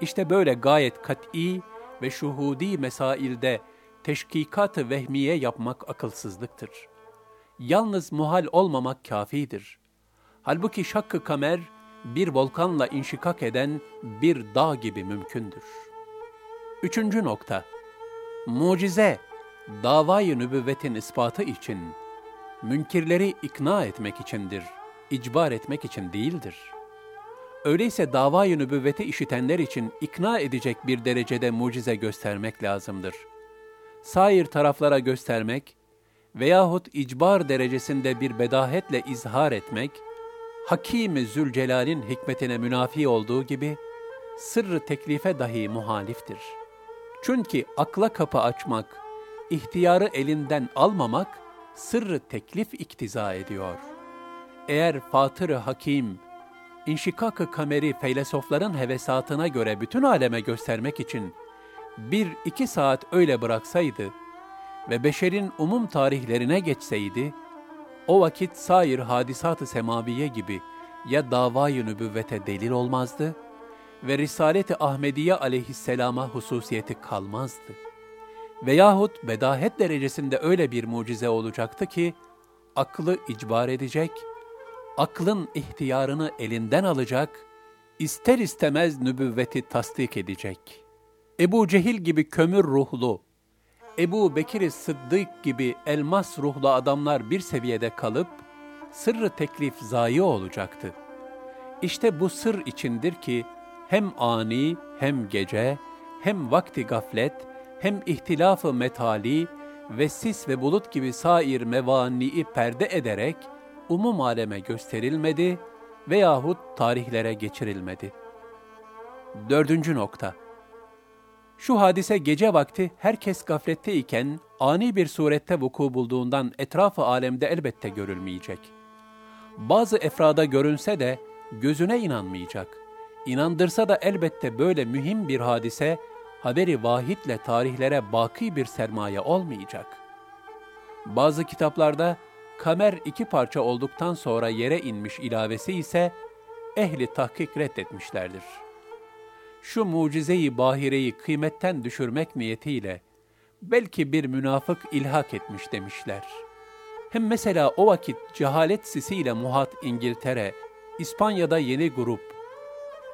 İşte böyle gayet kat'i ve şuhudi mesailde teşkikat-ı vehmiye yapmak akılsızlıktır. Yalnız muhal olmamak kafidir. Halbuki şakkı kamer, bir volkanla inşikak eden bir dağ gibi mümkündür. Üçüncü nokta, mucize, davayı nübüvvetin ispatı için, münkirleri ikna etmek içindir, icbar etmek için değildir. Öyleyse davayı nübüvveti işitenler için ikna edecek bir derecede mucize göstermek lazımdır. Sair taraflara göstermek veyahut icbar derecesinde bir bedahetle izhar etmek, Hakim-i Zülcelal'in hikmetine münafi olduğu gibi, sırrı teklife dahi muhaliftir. Çünkü akla kapı açmak, ihtiyarı elinden almamak, sırrı teklif iktiza ediyor. Eğer Fatır-ı Hakim, inşikak-ı kameri feylesofların hevesatına göre bütün aleme göstermek için bir iki saat öyle bıraksaydı ve beşerin umum tarihlerine geçseydi, o vakit sair hadisat-ı semaviye gibi ya davayı nübüvvete delil olmazdı ve Risalet-i Ahmediye aleyhisselama hususiyeti kalmazdı. Veyahut bedahet derecesinde öyle bir mucize olacaktı ki, aklı icbar edecek, aklın ihtiyarını elinden alacak, ister istemez nübüvveti tasdik edecek. Ebu Cehil gibi kömür ruhlu, Ebu Bekir Sıddık gibi elmas ruhlu adamlar bir seviyede kalıp, sırrı teklif zayi olacaktı. İşte bu sır içindir ki, hem ani, hem gece, hem vakti gaflet, hem ihtilafı metali ve sis ve bulut gibi sair mevani'i perde ederek, umum aleme gösterilmedi veyahut tarihlere geçirilmedi. Dördüncü nokta. Şu hadise gece vakti herkes gaflette iken ani bir surette vuku bulduğundan etrafı alemde elbette görülmeyecek. Bazı efrada görünse de gözüne inanmayacak. İnandırsa da elbette böyle mühim bir hadise haberi vahitle tarihlere baki bir sermaye olmayacak. Bazı kitaplarda kamer iki parça olduktan sonra yere inmiş ilavesi ise ehli tahkik reddetmişlerdir.'' şu mucizeyi bahireyi kıymetten düşürmek niyetiyle belki bir münafık ilhak etmiş demişler. Hem mesela o vakit cehalet sisiyle muhat İngiltere, İspanya'da yeni grup,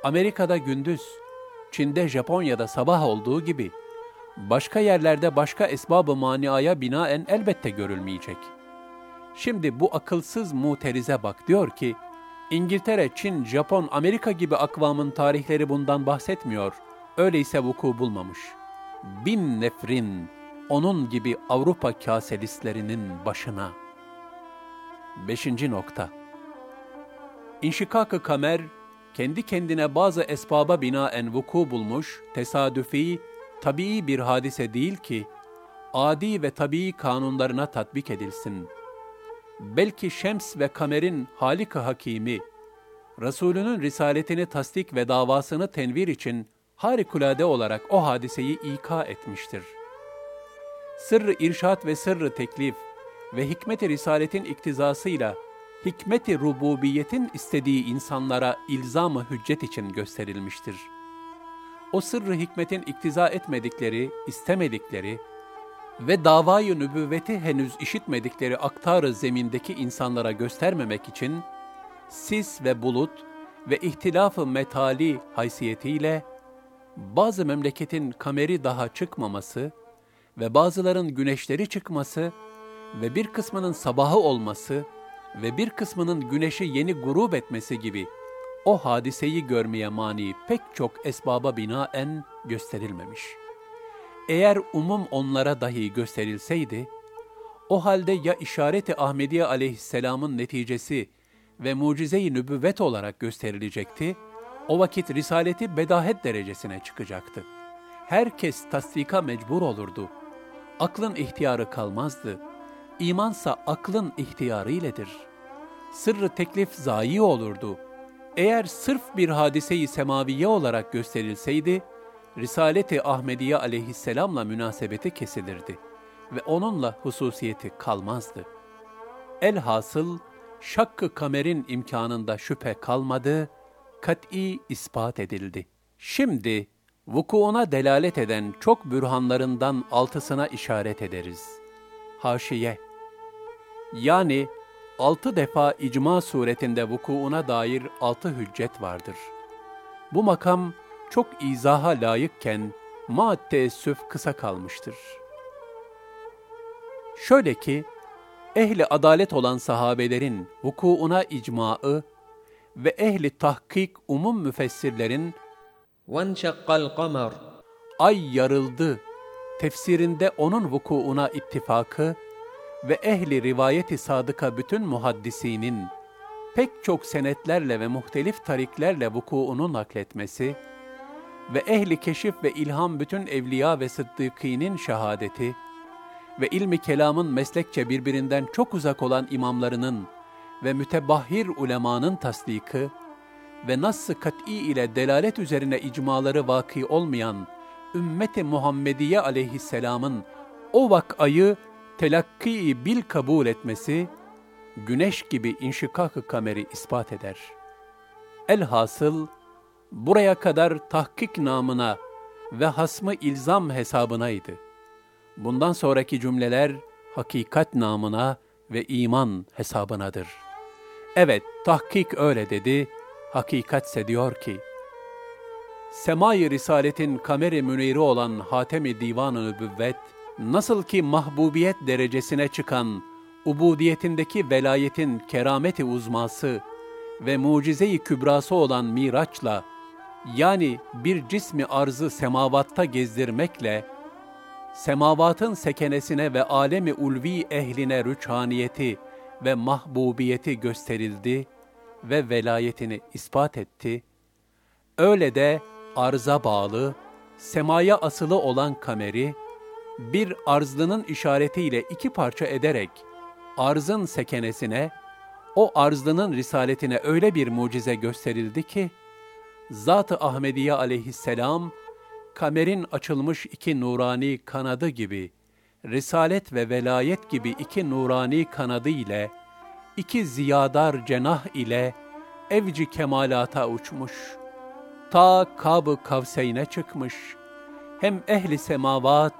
Amerika'da gündüz, Çin'de Japonya'da sabah olduğu gibi, başka yerlerde başka esbab-ı maniaya binaen elbette görülmeyecek. Şimdi bu akılsız muterize bak diyor ki, İngiltere, Çin, Japon, Amerika gibi akvamın tarihleri bundan bahsetmiyor. Öyleyse vuku bulmamış. Bin nefrin onun gibi Avrupa kaselistlerinin başına. Beşinci nokta. İnşikak-ı kamer, kendi kendine bazı esbaba binaen vuku bulmuş, tesadüfi, tabii bir hadise değil ki, adi ve tabii kanunlarına tatbik edilsin.'' belki Şems ve Kamer'in Halik-i Hakimi, Resulünün risaletini tasdik ve davasını tenvir için harikulade olarak o hadiseyi ika etmiştir. Sırrı irşat ve sırrı teklif ve hikmet-i risaletin iktizasıyla hikmet-i rububiyetin istediği insanlara ilzam-ı hüccet için gösterilmiştir. O sırrı hikmetin iktiza etmedikleri, istemedikleri, ve davayı nübüvveti henüz işitmedikleri aktarı zemindeki insanlara göstermemek için sis ve bulut ve ihtilafı metali haysiyetiyle bazı memleketin kameri daha çıkmaması ve bazıların güneşleri çıkması ve bir kısmının sabahı olması ve bir kısmının güneşi yeni grup etmesi gibi o hadiseyi görmeye mani pek çok esbaba binaen gösterilmemiş.'' Eğer umum onlara dahi gösterilseydi, o halde ya işareti Ahmediye aleyhisselamın neticesi ve mucize-i nübüvvet olarak gösterilecekti, o vakit risaleti bedahet derecesine çıkacaktı. Herkes tasdika mecbur olurdu. Aklın ihtiyarı kalmazdı. İmansa aklın ihtiyarı iledir. Sırrı teklif zayi olurdu. Eğer sırf bir hadiseyi semaviye olarak gösterilseydi, Risaleti Ahmediye aleyhisselamla münasebeti kesilirdi ve onunla hususiyeti kalmazdı. Elhasıl şakkı kamerin imkanında şüphe kalmadı, kat'i ispat edildi. Şimdi vukuuna delalet eden çok bürhanlarından altısına işaret ederiz. Haşiye yani altı defa icma suretinde vukuuna dair altı hüccet vardır. Bu makam çok izaha layıkken maat teessüf kısa kalmıştır. Şöyle ki, ehli adalet olan sahabelerin vukuuna icmaı ve ehli tahkik umum müfessirlerin Ay yarıldı tefsirinde onun vukuuna ittifakı ve ehli rivayeti sadıka bütün muhaddisinin pek çok senetlerle ve muhtelif tariklerle vukuunu nakletmesi ve ehli keşif ve ilham bütün evliya ve sıddıkinin şehadeti ve ilmi kelamın meslekçe birbirinden çok uzak olan imamlarının ve mütebahhir ulemanın tasdiki ve nas-ı kat'i ile delalet üzerine icmaları vaki olmayan ümmeti Muhammediye aleyhisselamın o vakayı telakki bil kabul etmesi, güneş gibi inşikak-ı kameri ispat eder. Elhasıl, buraya kadar tahkik namına ve hasmı ilzam hesabınaydı. Bundan sonraki cümleler hakikat namına ve iman hesabınadır. Evet, tahkik öyle dedi, hakikatse diyor ki, Semai Risaletin kameri müniri olan Hatem-i Divan-ı Nübüvvet, nasıl ki mahbubiyet derecesine çıkan, ubudiyetindeki velayetin kerameti uzması ve mucize-i kübrası olan Miraç'la, yani bir cismi arzı semavatta gezdirmekle, semavatın sekenesine ve alemi ulvi ehline rüçhaniyeti ve mahbubiyeti gösterildi ve velayetini ispat etti. Öyle de arza bağlı, semaya asılı olan kameri, bir arzlının işaretiyle iki parça ederek arzın sekenesine, o arzlının risaletine öyle bir mucize gösterildi ki, Zat-ı Ahmediye aleyhisselam, kamerin açılmış iki nurani kanadı gibi, risalet ve velayet gibi iki nurani kanadı ile, iki ziyadar cenah ile evci kemalata uçmuş. Ta kab-ı kavseyne çıkmış. Hem ehli semavat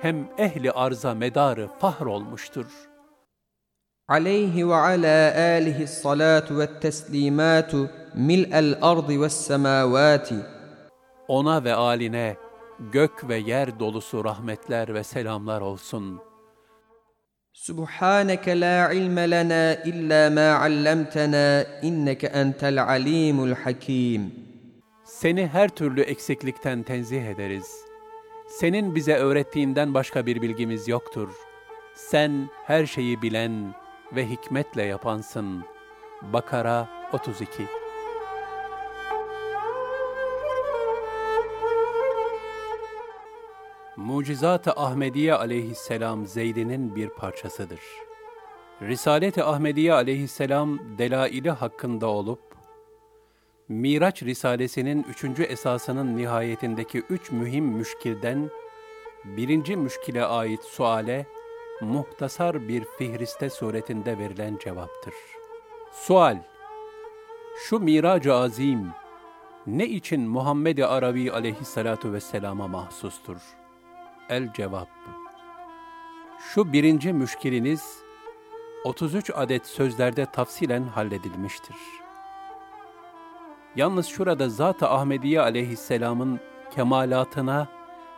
hem ehli arza medarı fahr olmuştur. Aleyhi ve ala alihi salatu ve teslimatu mil'el ardı ve semavati. Ona ve aline gök ve yer dolusu rahmetler ve selamlar olsun. Subhaneke la ilme lena illa ma allamtena inneke entel alimul hakim. Seni her türlü eksiklikten tenzih ederiz.'' Senin bize öğrettiğinden başka bir bilgimiz yoktur. Sen her şeyi bilen ve hikmetle yapansın. Bakara 32 Mucizat-ı Ahmediye aleyhisselam Zeydi'nin bir parçasıdır. Risalet-i Ahmediye aleyhisselam delaili hakkında olup, Miraç Risalesinin üçüncü esasının nihayetindeki üç mühim müşkilden, birinci müşkile ait suale, muhtasar bir fihriste suretinde verilen cevaptır. Sual Şu Mirac-ı Azim, ne için Muhammed-i Arabi aleyhissalatu vesselama mahsustur? El cevap Şu birinci müşkiliniz, 33 adet sözlerde tafsilen halledilmiştir. Yalnız şurada Zat-ı Ahmediye aleyhisselamın kemalatına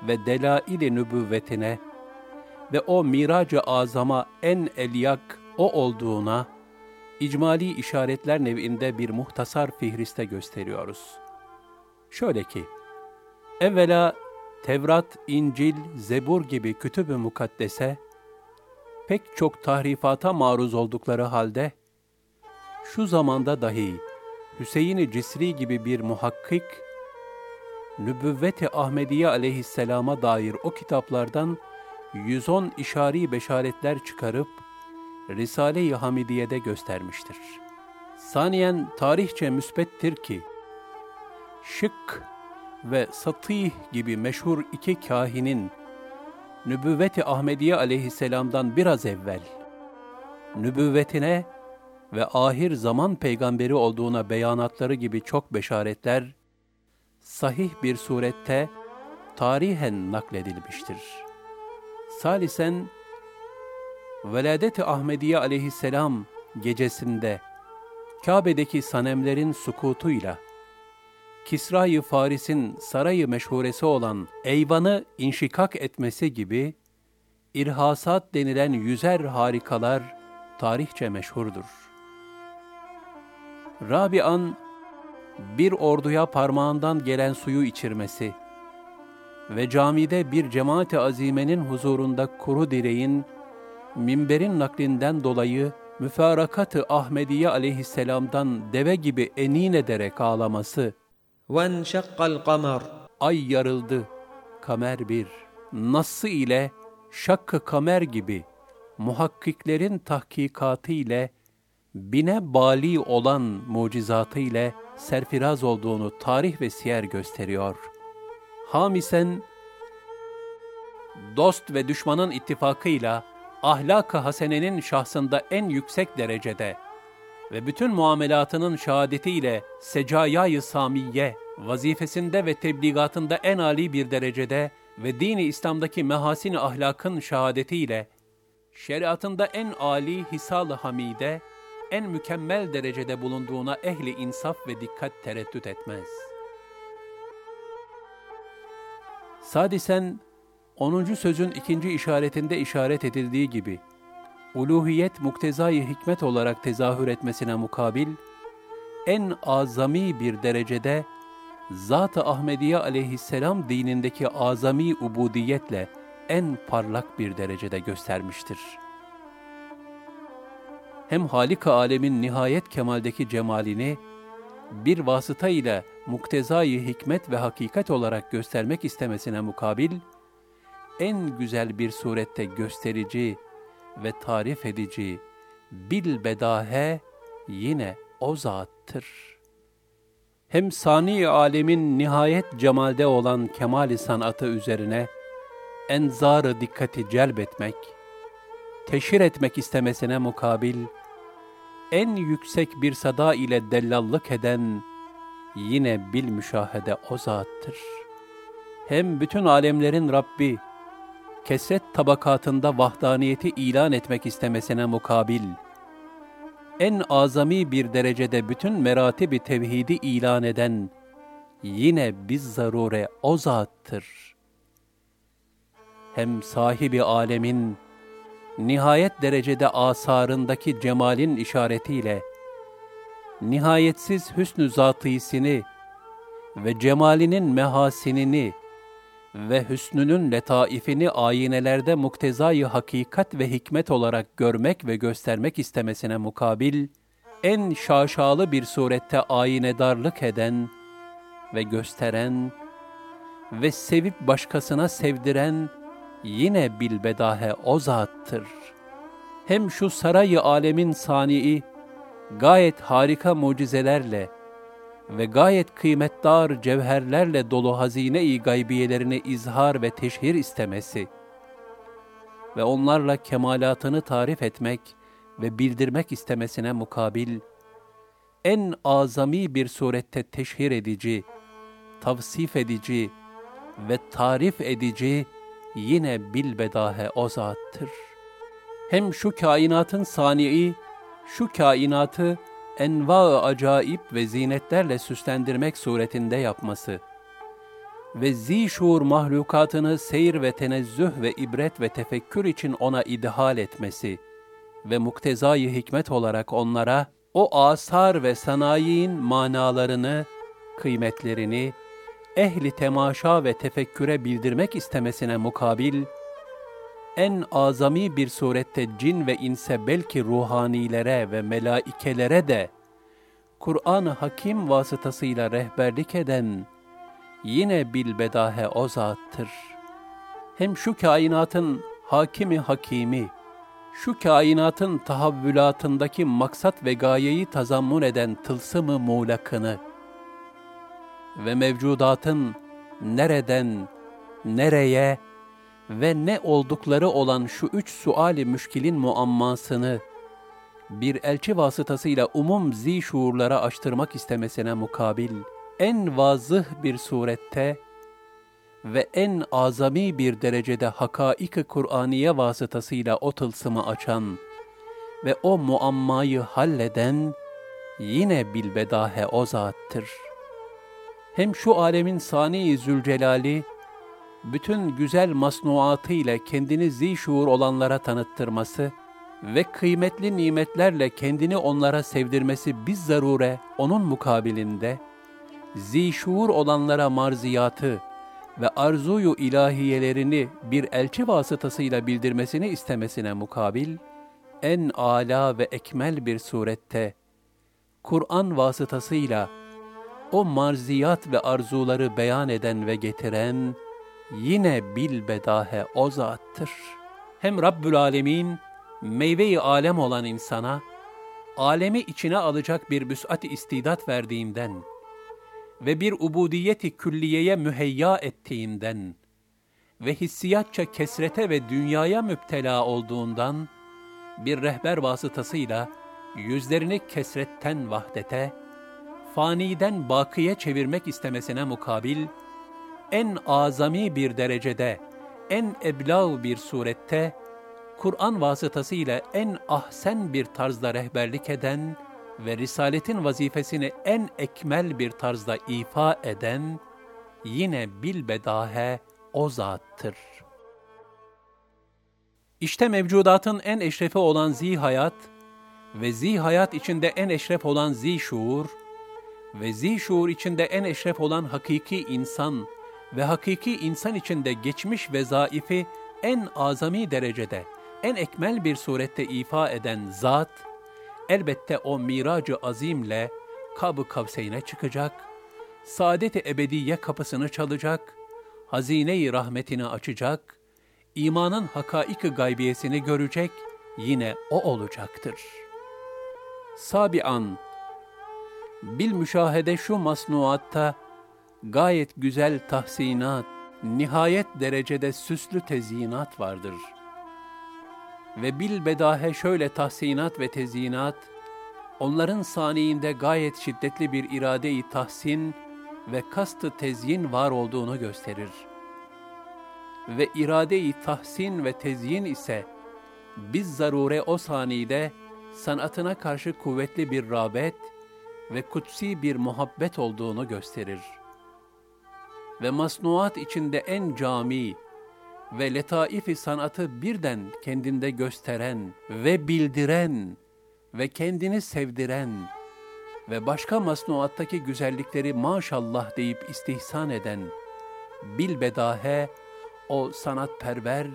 ve delail-i nübüvvetine ve o mirac-ı azama en elyak o olduğuna, icmali işaretler nev'inde bir muhtasar fihriste gösteriyoruz. Şöyle ki, evvela Tevrat, İncil, Zebur gibi kütüb-ü mukaddese, pek çok tahrifata maruz oldukları halde, şu zamanda dahi Hüseyin-i Cisri gibi bir muhakkik, Nübüvvet-i Ahmediye aleyhisselama dair o kitaplardan 110 işari beşaretler çıkarıp, Risale-i Hamidiye'de göstermiştir. Saniyen tarihçe müsbettir ki, Şık ve Satih gibi meşhur iki kahinin, Nübüvvet-i Ahmediye aleyhisselamdan biraz evvel, nübüvvetine ve ahir zaman peygamberi olduğuna beyanatları gibi çok beşaretler, sahih bir surette tarihen nakledilmiştir. Salisen, Veladet-i Ahmediye aleyhisselam gecesinde Kabe'deki sanemlerin sukutuyla Kisra-i Faris'in sarayı meşhuresi olan eyvanı inşikak etmesi gibi irhasat denilen yüzer harikalar tarihçe meşhurdur. Rabi'an bir orduya parmağından gelen suyu içirmesi ve camide bir cemaat-i azimenin huzurunda kuru direğin, minberin naklinden dolayı müfarakat-ı Ahmediye aleyhisselamdan deve gibi enin ederek ağlaması, وَانْشَقَّ الْقَمَرُ ay yarıldı, kamer bir, nassı ile şakkı kamer gibi muhakkiklerin tahkikatı ile bine bali olan mucizatı ile serfiraz olduğunu tarih ve siyer gösteriyor. Hamisen, dost ve düşmanın ittifakıyla ahlak-ı hasenenin şahsında en yüksek derecede ve bütün muamelatının şehadetiyle secayayı samiye, vazifesinde ve tebligatında en âli bir derecede ve dini İslam'daki mehasin ahlakın şehadetiyle, şeriatında en âli hisal-ı hamide, en mükemmel derecede bulunduğuna ehli insaf ve dikkat tereddüt etmez. Sadisen, 10. sözün ikinci işaretinde işaret edildiği gibi, uluhiyet muktezai hikmet olarak tezahür etmesine mukabil, en azami bir derecede Zat-ı Ahmediye aleyhisselam dinindeki azami ubudiyetle en parlak bir derecede göstermiştir. Hem Halik-i Alemin nihayet kemaldeki cemalini, bir vasıta ile muktezai hikmet ve hakikat olarak göstermek istemesine mukabil, en güzel bir surette gösterici ve tarif edici bil bedahe yine o zattır. Hem sani alemin nihayet cemalde olan kemali sanatı üzerine enzarı dikkati celbetmek, teşhir etmek istemesine mukabil, en yüksek bir sada ile dellallık eden yine bil müşahede o zattır. Hem bütün alemlerin Rabbi, kesret tabakatında vahdaniyeti ilan etmek istemesine mukabil, en azami bir derecede bütün meratibi tevhidi ilan eden, yine biz zarure o zattır. Hem sahibi alemin, nihayet derecede asarındaki cemalin işaretiyle, nihayetsiz hüsnü zatîsini ve cemalinin mehasinini ve hüsnünün letaifini ayinelerde muktezayı hakikat ve hikmet olarak görmek ve göstermek istemesine mukabil, en şaşalı bir surette ayinedarlık eden ve gösteren ve sevip başkasına sevdiren yine bilbedahe o zattır. Hem şu sarayı alemin sani'i gayet harika mucizelerle ve gayet kıymetdar cevherlerle dolu hazine-i gaybiyelerini izhar ve teşhir istemesi ve onlarla kemalatını tarif etmek ve bildirmek istemesine mukabil, en azami bir surette teşhir edici, tavsif edici ve tarif edici yine bilbedahe o zattır. Hem şu kainatın sani'i, şu kainatı enva acayip ve zinetlerle süslendirmek suretinde yapması ve zişur mahlukatını seyir ve tenezzüh ve ibret ve tefekkür için ona idhal etmesi ve muktezayı hikmet olarak onlara o asar ve sanayiin manalarını, kıymetlerini, ehli temaşa ve tefekküre bildirmek istemesine mukabil, en azami bir surette cin ve inse belki ruhanilere ve melaikelere de Kur'an-ı Hakim vasıtasıyla rehberlik eden yine bilbedahe o zattır. Hem şu kainatın hakimi hakimi, şu kainatın tahavvülatındaki maksat ve gayeyi tazammun eden tılsımı muğlakını ve mevcudatın nereden, nereye, ve ne oldukları olan şu üç suali müşkilin muammasını bir elçi vasıtasıyla umum zi şuurlara açtırmak istemesine mukabil, en vazıh bir surette ve en azami bir derecede hakaik-i Kur'aniye vasıtasıyla o tılsımı açan ve o muammayı halleden yine bilbedahe o zattır. Hem şu alemin sani Zülcelali, bütün güzel masnuatı ile kendini zişuur olanlara tanıttırması ve kıymetli nimetlerle kendini onlara sevdirmesi biz zarure onun mukabilinde, zişuur olanlara marziyatı ve arzuyu ilahiyelerini bir elçi vasıtasıyla bildirmesini istemesine mukabil, en âlâ ve ekmel bir surette, Kur'an vasıtasıyla o marziyat ve arzuları beyan eden ve getiren, yine bilbedahe o zattır. Hem Rabbül Alemin, meyve-i alem olan insana, alemi içine alacak bir büs'at istidat verdiğinden ve bir ubudiyeti külliyeye müheyya ettiğinden ve hissiyatça kesrete ve dünyaya müptela olduğundan, bir rehber vasıtasıyla yüzlerini kesretten vahdete, faniden bakıya çevirmek istemesine mukabil, en azami bir derecede, en eblav bir surette, Kur'an vasıtasıyla en ahsen bir tarzda rehberlik eden ve Risaletin vazifesini en ekmel bir tarzda ifa eden, yine bilbedahe o zattır. İşte mevcudatın en eşrefi olan zihayat ve zihayat içinde en eşref olan zişuur ve zişuur içinde en eşref olan hakiki insan ve hakiki insan içinde geçmiş ve zaifi en azami derecede, en ekmel bir surette ifa eden zat, elbette o miracı azimle kabı kavseyne çıkacak, saadet-i ebediye kapısını çalacak, hazine-i rahmetini açacak, imanın hakaik gaybiyesini görecek, yine o olacaktır. Sabian, bil müşahede şu masnuatta, gayet güzel tahsinat, nihayet derecede süslü tezyinat vardır. Ve bil bedahe şöyle tahsinat ve tezyinat, onların saniinde gayet şiddetli bir irade-i tahsin ve kastı tezyin var olduğunu gösterir. Ve irade-i tahsin ve tezyin ise, biz zarure o saniyede sanatına karşı kuvvetli bir rağbet ve kutsi bir muhabbet olduğunu gösterir.'' ve masnuat içinde en cami ve letaifi sanatı birden kendinde gösteren ve bildiren ve kendini sevdiren ve başka masnuattaki güzellikleri maşallah deyip istihsan eden bilbedahe o sanatperver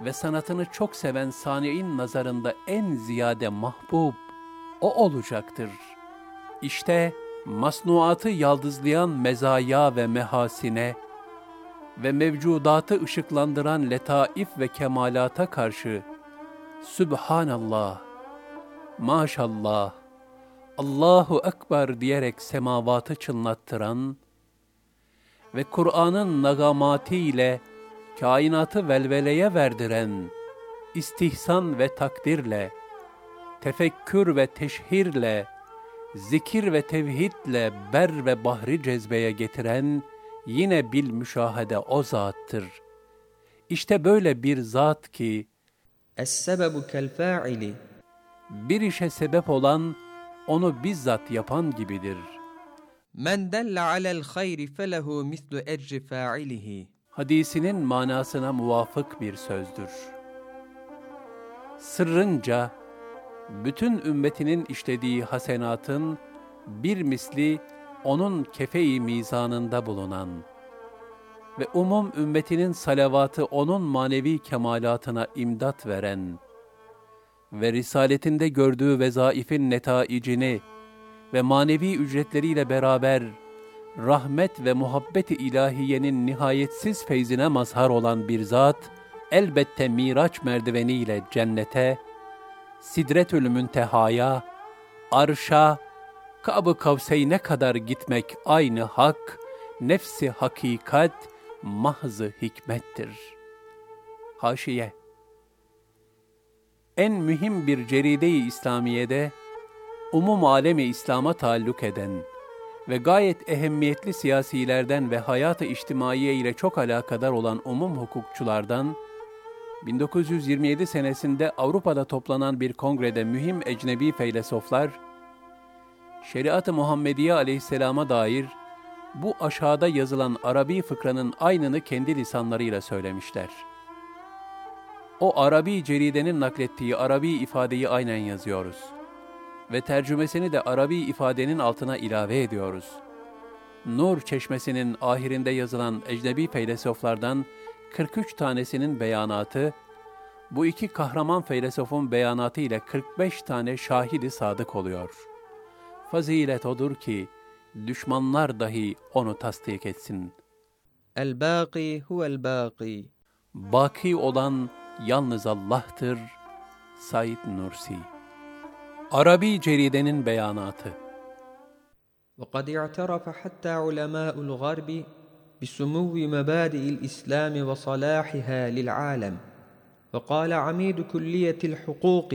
ve sanatını çok seven sani'in nazarında en ziyade mahbub o olacaktır. İşte masnuatı yaldızlayan mezaya ve mehasine ve mevcudatı ışıklandıran letaif ve kemalata karşı Sübhanallah, Maşallah, Allahu Ekber diyerek semavatı çınlattıran ve Kur'an'ın nagamati ile kainatı velveleye verdiren, istihsan ve takdirle, tefekkür ve teşhirle, zikir ve tevhidle ber ve bahri cezbeye getiren yine bil müşahede o zattır. İşte böyle bir zat ki Es-sebebu kel bir işe sebep olan onu bizzat yapan gibidir. Men delle alel hayri felehu mislu ecri fa'ilihi. Hadisinin manasına muvafık bir sözdür. Sırrınca bütün ümmetinin işlediği hasenatın bir misli onun kefe-i mizanında bulunan ve umum ümmetinin salavatı onun manevi kemalatına imdat veren ve risaletinde gördüğü vezaifin netaicini ve manevi ücretleriyle beraber rahmet ve muhabbeti ilahiyenin nihayetsiz feyzine mazhar olan bir zat, elbette miraç merdiveniyle cennete Sidretül Münteha'ya, arşa, Kab-ı Kavseyn'e kadar gitmek aynı hak, nefsi hakikat, mahzı hikmettir. Haşiye En mühim bir ceride-i İslamiye'de, umum alemi İslam'a taalluk eden ve gayet ehemmiyetli siyasilerden ve hayatı içtimaiye ile çok alakadar olan umum hukukçulardan, 1927 senesinde Avrupa'da toplanan bir kongrede mühim ecnebi feylesoflar, Şeriat-ı Muhammediye aleyhisselama dair bu aşağıda yazılan Arabi fıkranın aynını kendi lisanlarıyla söylemişler. O Arabi ceridenin naklettiği Arabi ifadeyi aynen yazıyoruz. Ve tercümesini de Arabi ifadenin altına ilave ediyoruz. Nur çeşmesinin ahirinde yazılan ecnebi feylesoflardan 43 tanesinin beyanatı, bu iki kahraman feylesofun beyanatı ile 45 tane şahidi sadık oluyor. Fazilet odur ki, düşmanlar dahi onu tasdik etsin. El-Bâki huvel-Bâki. Baki olan yalnız Allah'tır. Said Nursi Arabi Ceride'nin beyanatı وقد اعترف حتى علماء الغرب بسمو مبادئ الإسلام وصلاحها للعالم. وقال عميد كلية الحقوق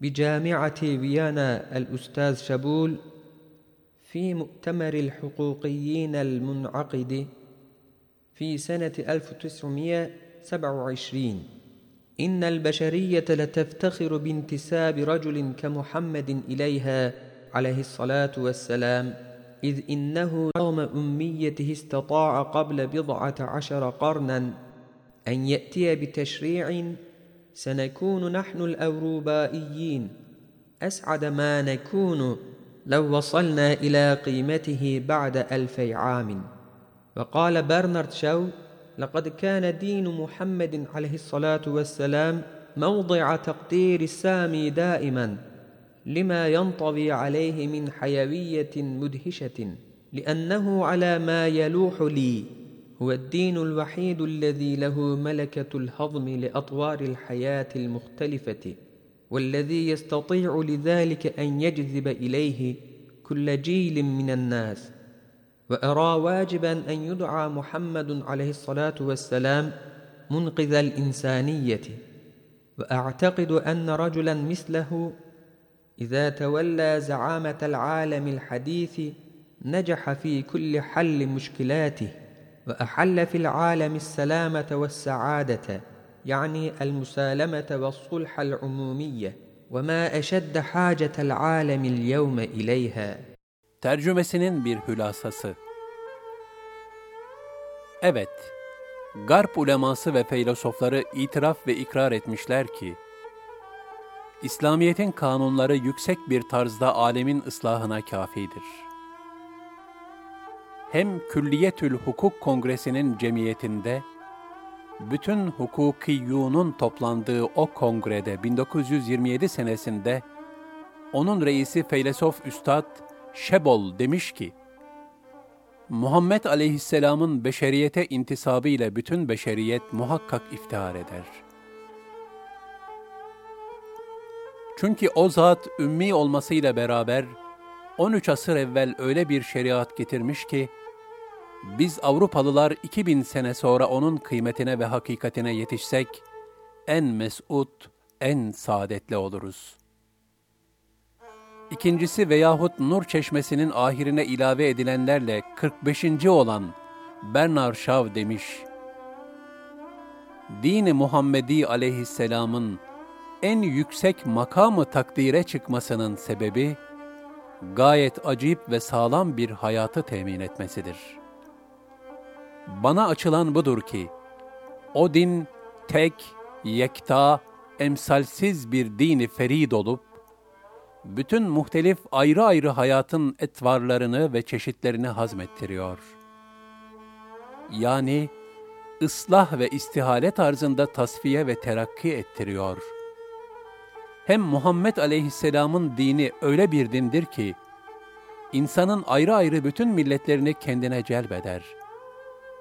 بجامعة فيينا الأستاذ شابول في مؤتمر الحقوقيين المنعقد في سنة 1927 إن البشرية لتفتخر بانتساب رجل كمحمد إليها عليه الصلاة والسلام إذ إنه رغم أميته استطاع قبل بضعة عشر قرنا أن يأتي بتشريع سنكون نحن الأوروبائيين. أسعد ما نكون لو وصلنا إلى قيمته بعد ألفي عام. وقال برنارد شو لقد كان دين محمد عليه الصلاة والسلام موضع تقدير السامي دائما لما ينطوي عليه من حيوية مدهشة لأنه على ما يلوح لي. هو الدين الوحيد الذي له ملكة الهضم لأطوار الحياة المختلفة والذي يستطيع لذلك أن يجذب إليه كل جيل من الناس. وأرى واجبا أن يدعى محمد عليه الصلاة والسلام منقذ الإنسانية. وأعتقد أن رجلا مثله إذا تولى زعامة العالم الحديث نجح في كل حل مشكلاته وأحل في العالم السلامة والسعادة يعني المسالمة والصلح العمومية وما أشد حاجة العالم اليوم إليها Tercümesinin bir hülasası. Evet, Garp uleması ve filozofları itiraf ve ikrar etmişler ki, İslamiyet'in kanunları yüksek bir tarzda alemin ıslahına kafidir. Hem Külliyetül Hukuk Kongresi'nin cemiyetinde, bütün hukukiyunun toplandığı o kongrede 1927 senesinde, onun reisi Feylesof Üstad Şebol demiş ki, Muhammed aleyhisselamın beşeriyete intisabı ile bütün beşeriyet muhakkak iftihar eder. Çünkü o zat ümmi olmasıyla beraber 13 asır evvel öyle bir şeriat getirmiş ki, biz Avrupalılar 2000 sene sonra onun kıymetine ve hakikatine yetişsek, en mesut, en saadetli oluruz.'' İkincisi veyahut Nur Çeşmesi'nin ahirine ilave edilenlerle 45. olan Bernard Shaw demiş, Dini Muhammedi aleyhisselamın en yüksek makamı takdire çıkmasının sebebi, gayet acip ve sağlam bir hayatı temin etmesidir. Bana açılan budur ki, o din tek, yekta, emsalsiz bir dini ferid olup, bütün muhtelif ayrı ayrı hayatın etvarlarını ve çeşitlerini hazmettiriyor. Yani ıslah ve istihale tarzında tasfiye ve terakki ettiriyor. Hem Muhammed aleyhisselamın dini öyle bir dindir ki, insanın ayrı ayrı bütün milletlerini kendine celbeder.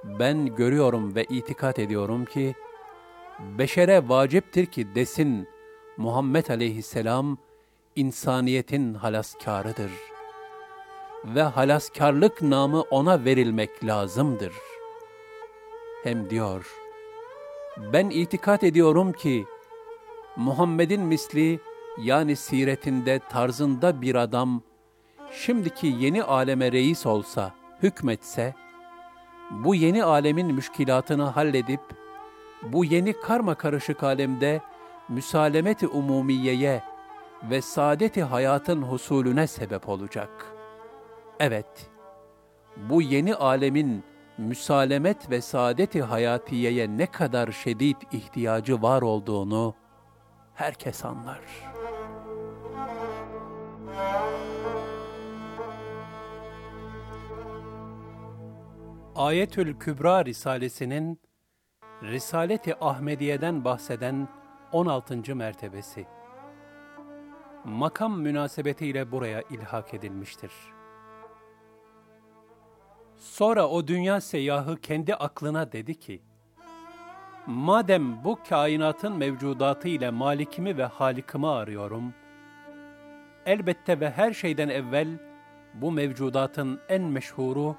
Ben görüyorum ve itikat ediyorum ki, beşere vaciptir ki desin Muhammed aleyhisselam, insaniyetin halaskarıdır. Ve halaskarlık namı ona verilmek lazımdır. Hem diyor, ben itikat ediyorum ki, Muhammed'in misli, yani siretinde, tarzında bir adam, şimdiki yeni aleme reis olsa, hükmetse, bu yeni alemin müşkilatını halledip, bu yeni karma karışık alemde müsalemeti umumiyeye ve saadeti hayatın husulüne sebep olacak. Evet, bu yeni alemin müsalemet ve saadeti hayatiyeye ne kadar şiddet ihtiyacı var olduğunu herkes anlar. Ayetül Kübra Risalesinin Risaleti Ahmediye'den bahseden 16. mertebesi. Makam münasebetiyle buraya ilhak edilmiştir. Sonra o dünya seyyahı kendi aklına dedi ki, Madem bu kainatın mevcudatı ile malikimi ve halikimi arıyorum, elbette ve her şeyden evvel bu mevcudatın en meşhuru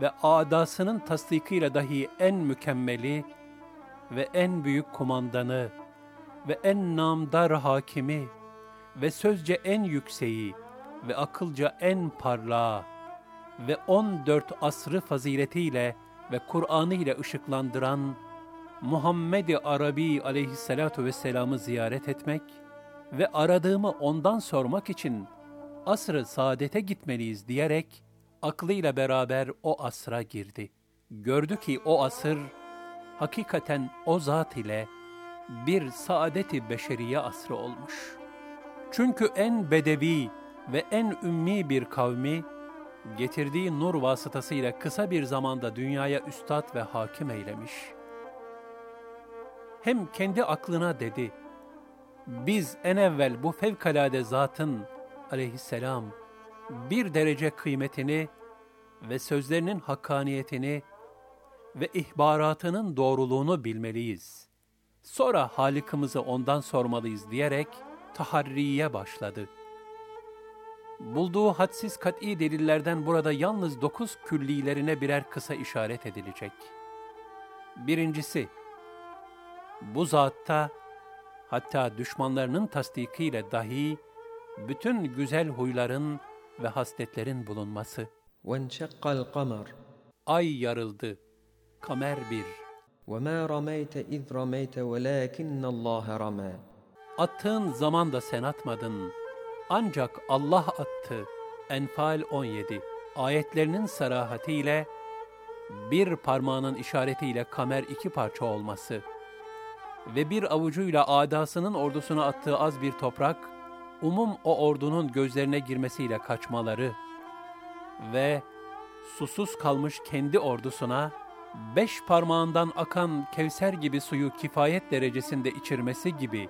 ve adasının tasdikıyla dahi en mükemmeli ve en büyük kumandanı ve en namdar hakimi ve sözce en yükseği ve akılca en parlağı ve 14 asrı faziletiyle ve Kur'an'ı ile ışıklandıran Muhammed-i Arabi aleyhissalatu vesselam'ı ziyaret etmek ve aradığımı ondan sormak için asr-ı saadete gitmeliyiz diyerek aklıyla beraber o asra girdi. Gördü ki o asır hakikaten o zat ile bir saadeti beşeriye asrı olmuş. Çünkü en bedevi ve en ümmi bir kavmi getirdiği nur vasıtasıyla kısa bir zamanda dünyaya üstad ve hakim eylemiş. Hem kendi aklına dedi, biz en evvel bu fevkalade zatın aleyhisselam bir derece kıymetini ve sözlerinin hakkaniyetini ve ihbaratının doğruluğunu bilmeliyiz. Sonra Halikimizi ondan sormalıyız diyerek taharriye başladı. Bulduğu hadsiz kat'i delillerden burada yalnız dokuz küllilerine birer kısa işaret edilecek. Birincisi, bu zatta hatta düşmanlarının tasdikiyle dahi bütün güzel huyların ve hasletlerin bulunması. وَانْشَقَّ الْقَمَرُ Ay yarıldı, kamer bir. وَمَا رَمَيْتَ اِذْ رَمَيْتَ وَلَاكِنَّ اللّٰهَ رَمَى Attığın zaman da sen atmadın. Ancak Allah attı. Enfal 17 ayetlerinin sarahatiyle bir parmağının işaretiyle kamer iki parça olması Ve bir avucuyla adasının ordusuna attığı az bir toprak, umum o ordunun gözlerine girmesiyle kaçmaları ve susuz kalmış kendi ordusuna beş parmağından akan Kevser gibi suyu kifayet derecesinde içirmesi gibi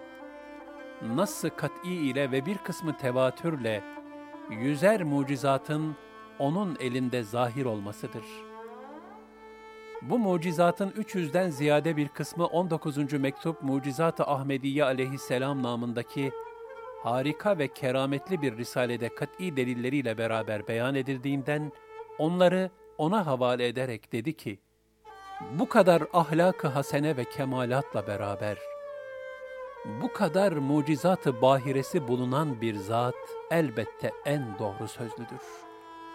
nasıl kat'i ile ve bir kısmı tevatürle yüzer mucizatın onun elinde zahir olmasıdır. Bu mucizatın 300'den ziyade bir kısmı 19. mektup Mucizat-ı Ahmediye aleyhisselam namındaki harika ve kerametli bir risalede kat'i delilleriyle beraber beyan edildiğinden onları ona havale ederek dedi ki, bu kadar ahlak-ı hasene ve kemalatla beraber, bu kadar mucizat-ı bahiresi bulunan bir zat elbette en doğru sözlüdür.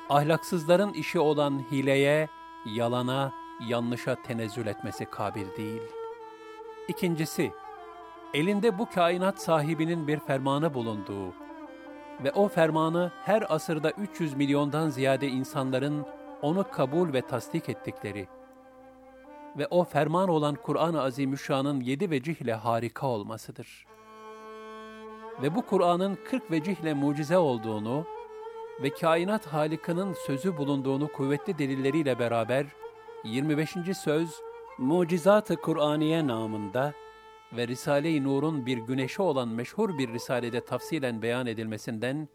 Ahlaksızların işi olan hileye, yalana, yanlışa tenezzül etmesi kabil değil. İkincisi, elinde bu kainat sahibinin bir fermanı bulunduğu ve o fermanı her asırda 300 milyondan ziyade insanların onu kabul ve tasdik ettikleri ve o ferman olan Kur'an-ı Azimüşşan'ın yedi vecihle harika olmasıdır. Ve bu Kur'an'ın 40 vecihle mucize olduğunu ve kainat halikinin sözü bulunduğunu kuvvetli delilleriyle beraber 25. söz Mucizat-ı Kur'aniye namında ve Risale-i Nur'un bir güneşi olan meşhur bir risalede tafsilen beyan edilmesinden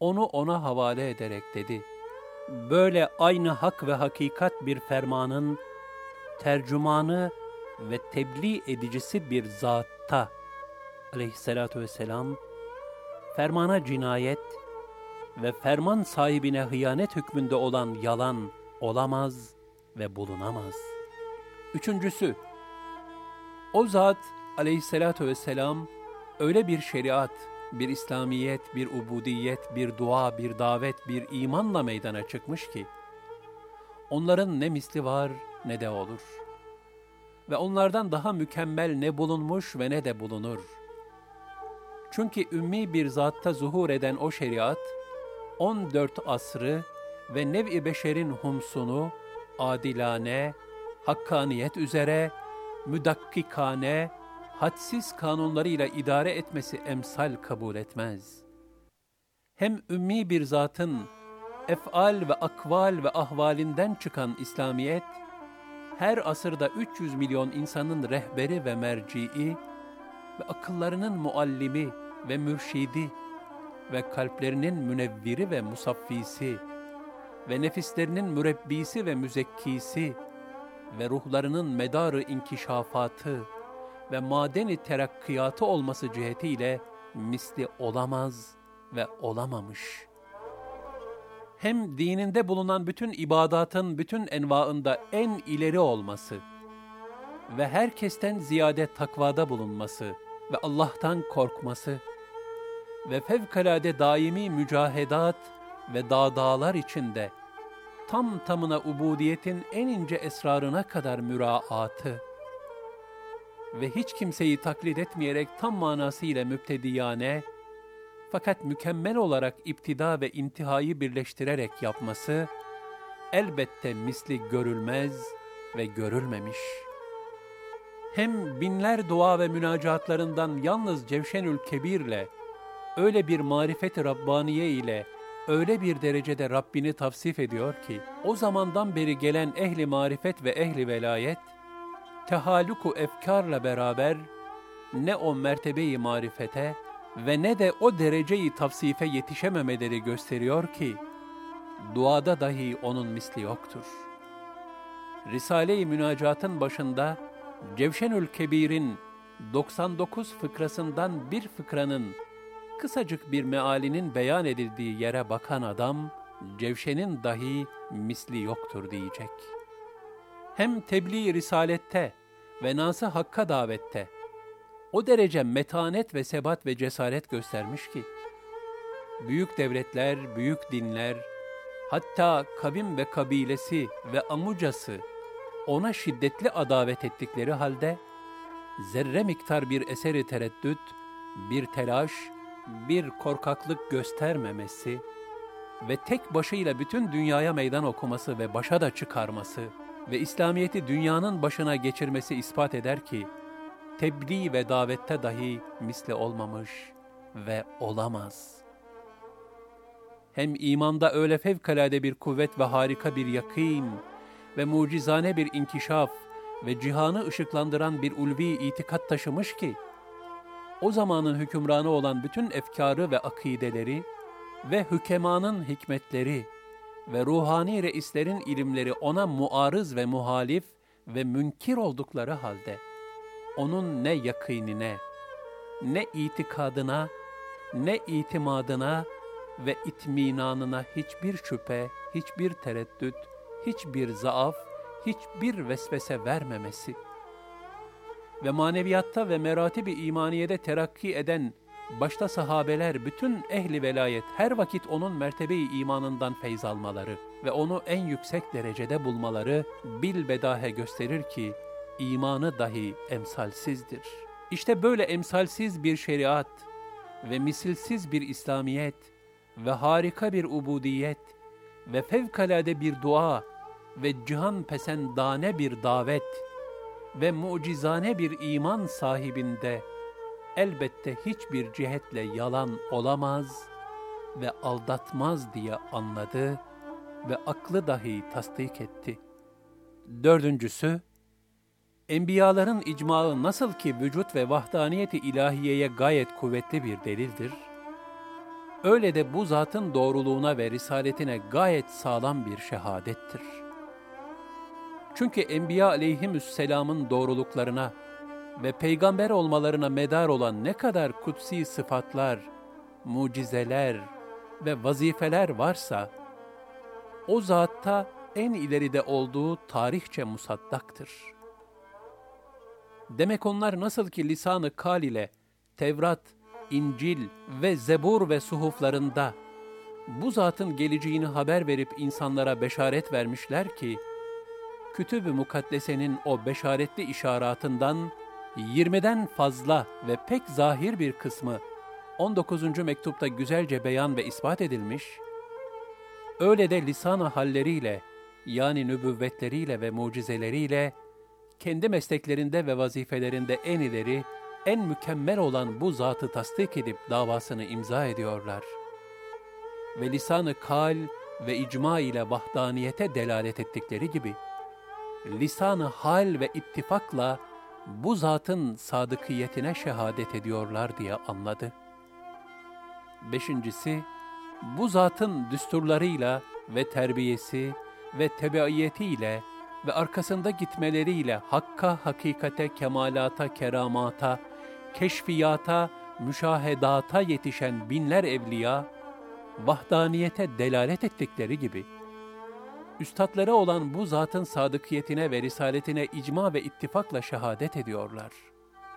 onu ona havale ederek dedi. Böyle aynı hak ve hakikat bir fermanın tercümanı ve tebliğ edicisi bir zatta aleyhissalatu vesselam fermana cinayet ve ferman sahibine hıyanet hükmünde olan yalan olamaz ve bulunamaz. Üçüncüsü, o zat aleyhissalatu vesselam öyle bir şeriat bir İslamiyet, bir ubudiyet, bir dua, bir davet, bir imanla meydana çıkmış ki, onların ne misli var ne de olur. Ve onlardan daha mükemmel ne bulunmuş ve ne de bulunur. Çünkü ümmi bir zatta zuhur eden o şeriat, 14 asrı ve nev-i beşerin humsunu adilane, hakkaniyet üzere, müdakkikane, hadsiz kanunlarıyla idare etmesi emsal kabul etmez. Hem ümmi bir zatın efal ve akval ve ahvalinden çıkan İslamiyet, her asırda 300 milyon insanın rehberi ve mercii ve akıllarının muallimi ve mürşidi ve kalplerinin münevviri ve musaffisi ve nefislerinin mürebbisi ve müzekkisi ve ruhlarının medarı inkişafatı ve madeni terakkiyatı olması cihetiyle misli olamaz ve olamamış. Hem dininde bulunan bütün ibadatın bütün envaında en ileri olması ve herkesten ziyade takvada bulunması ve Allah'tan korkması ve fevkalade daimi mücahedat ve dağdağlar içinde tam tamına ubudiyetin en ince esrarına kadar müraatı ve hiç kimseyi taklit etmeyerek tam manasıyla müptediyane, fakat mükemmel olarak iptida ve intihayı birleştirerek yapması, elbette misli görülmez ve görülmemiş. Hem binler dua ve münacatlarından yalnız Cevşenül Kebir'le, öyle bir marifet-i Rabbaniye ile öyle bir derecede Rabbini tavsif ediyor ki, o zamandan beri gelen ehli marifet ve ehli velayet, tehaluku efkarla beraber ne o mertebeyi marifete ve ne de o dereceyi tavsife yetişememeleri gösteriyor ki, duada dahi onun misli yoktur. Risale-i Münacat'ın başında Cevşenül Kebir'in 99 fıkrasından bir fıkranın kısacık bir mealinin beyan edildiği yere bakan adam, Cevşen'in dahi misli yoktur diyecek. Hem tebliğ risalette ve nası hakka davette o derece metanet ve sebat ve cesaret göstermiş ki, büyük devletler, büyük dinler, hatta kavim ve kabilesi ve amucası ona şiddetli adavet ettikleri halde, zerre miktar bir eseri tereddüt, bir telaş, bir korkaklık göstermemesi ve tek başıyla bütün dünyaya meydan okuması ve başa da çıkarması ve İslamiyet'i dünyanın başına geçirmesi ispat eder ki, tebliğ ve davette dahi misli olmamış ve olamaz. Hem imanda öyle fevkalade bir kuvvet ve harika bir yakîn ve mucizane bir inkişaf ve cihanı ışıklandıran bir ulvi itikat taşımış ki, o zamanın hükümranı olan bütün efkarı ve akideleri ve hükemanın hikmetleri ve ruhani reislerin ilimleri ona muarız ve muhalif ve münkir oldukları halde, onun ne yakînine, ne itikadına, ne itimadına ve itminanına hiçbir şüphe, hiçbir tereddüt, hiçbir zaaf, hiçbir vesvese vermemesi ve maneviyatta ve meratibi imaniyede terakki eden başta sahabeler bütün ehli velayet her vakit onun mertebeyi imanından feyz almaları ve onu en yüksek derecede bulmaları bilbedahe gösterir ki imanı dahi emsalsizdir. İşte böyle emsalsiz bir şeriat ve misilsiz bir İslamiyet ve harika bir ubudiyet ve fevkalade bir dua ve cihan pesendane bir davet ve mucizane bir iman sahibinde elbette hiçbir cihetle yalan olamaz ve aldatmaz diye anladı ve aklı dahi tasdik etti. Dördüncüsü, Enbiyaların icmağı nasıl ki vücut ve vahdaniyeti ilahiyeye gayet kuvvetli bir delildir, öyle de bu zatın doğruluğuna ve risaletine gayet sağlam bir şehadettir. Çünkü Enbiya aleyhimüsselamın doğruluklarına ve peygamber olmalarına medar olan ne kadar kutsi sıfatlar, mucizeler ve vazifeler varsa, o zatta en ileride olduğu tarihçe musaddaktır. Demek onlar nasıl ki lisanı kal ile Tevrat İncil ve Zebur ve suhuflarında bu zatın geleceğini haber verip insanlara beşaret vermişler ki, Kütüb-ü Mukaddese'nin o beşaretli işaratından 20'den fazla ve pek zahir bir kısmı 19. mektupta güzelce beyan ve ispat edilmiş, öyle de lisan halleriyle yani nübüvvetleriyle ve mucizeleriyle kendi mesleklerinde ve vazifelerinde en ileri, en mükemmel olan bu zatı tasdik edip davasını imza ediyorlar. Ve lisanı kal ve icma ile vahdaniyete delalet ettikleri gibi, lisanı hal ve ittifakla bu zatın sadıkiyetine şehadet ediyorlar diye anladı. Beşincisi, bu zatın düsturlarıyla ve terbiyesi ve tebaiyetiyle ve arkasında gitmeleriyle hakka, hakikate, kemalata, keramata, keşfiyata, müşahedata yetişen binler evliya, vahdaniyete delalet ettikleri gibi, üstadları olan bu zatın sadıkiyetine ve risaletine icma ve ittifakla şehadet ediyorlar.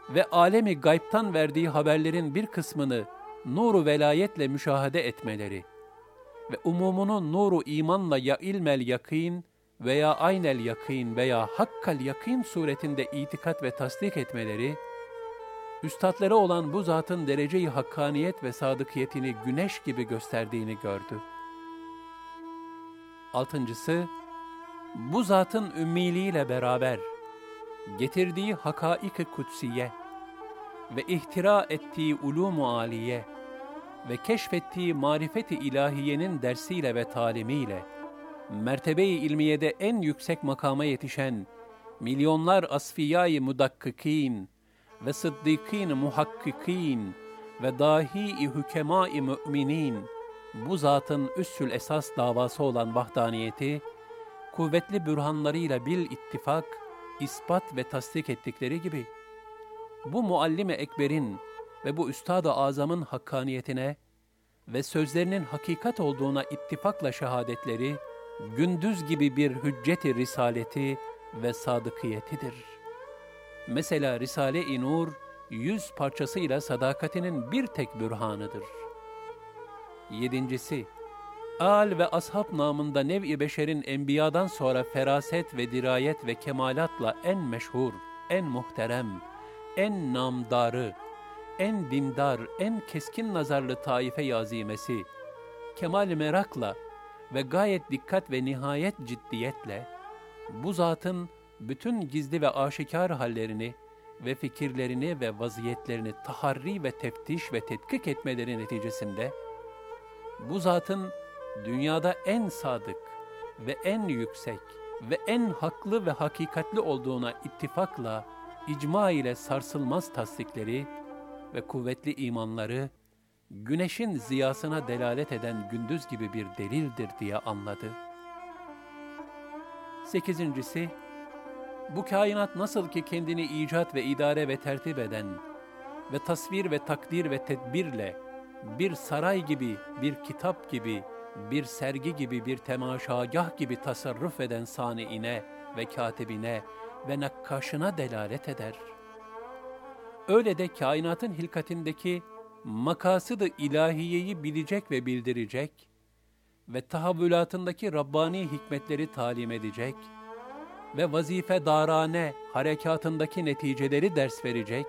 Ve alemi gaybtan verdiği haberlerin bir kısmını nuru velayetle müşahede etmeleri ve umumunu nuru imanla ya ilmel yakîn veya aynel yakîn veya hakkal yakîn suretinde itikat ve tasdik etmeleri, üstadları olan bu zatın dereceyi hakkaniyet ve sadıkiyetini güneş gibi gösterdiğini gördü. Altıncısı, bu zatın ümmiliğiyle beraber getirdiği hakaik-i kutsiye ve ihtira ettiği ulûm-u aliye ve keşfettiği marifeti ilahiyenin dersiyle ve talimiyle, mertebe-i ilmiyede en yüksek makama yetişen milyonlar asfiyayı mudakkikin ve sıddıkîn muhakkikin ve dahi-i hükemâ-i müminin, bu zatın üssül esas davası olan vahdaniyeti, kuvvetli bürhanlarıyla bil ittifak, ispat ve tasdik ettikleri gibi, bu muallime ekberin ve bu üstad-ı azamın hakkaniyetine ve sözlerinin hakikat olduğuna ittifakla şehadetleri, gündüz gibi bir hücceti risaleti ve sadıkiyetidir. Mesela Risale-i Nur, yüz parçasıyla sadakatinin bir tek bürhanıdır. Yedincisi, Al ve ashab namında nev-i beşerin enbiyadan sonra feraset ve dirayet ve kemalatla en meşhur, en muhterem, en namdarı, en dindar, en keskin nazarlı taife yazimesi, kemal merakla ve gayet dikkat ve nihayet ciddiyetle, bu zatın bütün gizli ve aşikar hallerini ve fikirlerini ve vaziyetlerini taharri ve teftiş ve tetkik etmeleri neticesinde, bu zatın dünyada en sadık ve en yüksek ve en haklı ve hakikatli olduğuna ittifakla, icma ile sarsılmaz tasdikleri ve kuvvetli imanları, güneşin ziyasına delalet eden gündüz gibi bir delildir diye anladı. Sekizincisi, bu kainat nasıl ki kendini icat ve idare ve tertip eden ve tasvir ve takdir ve tedbirle bir saray gibi, bir kitap gibi, bir sergi gibi, bir temaşagah gibi tasarruf eden saniine ve katibine ve nakkaşına delalet eder. Öyle de kainatın hilkatindeki makasıdı ilahiyeyi bilecek ve bildirecek ve tahavvülatındaki Rabbani hikmetleri talim edecek ve vazife darane harekatındaki neticeleri ders verecek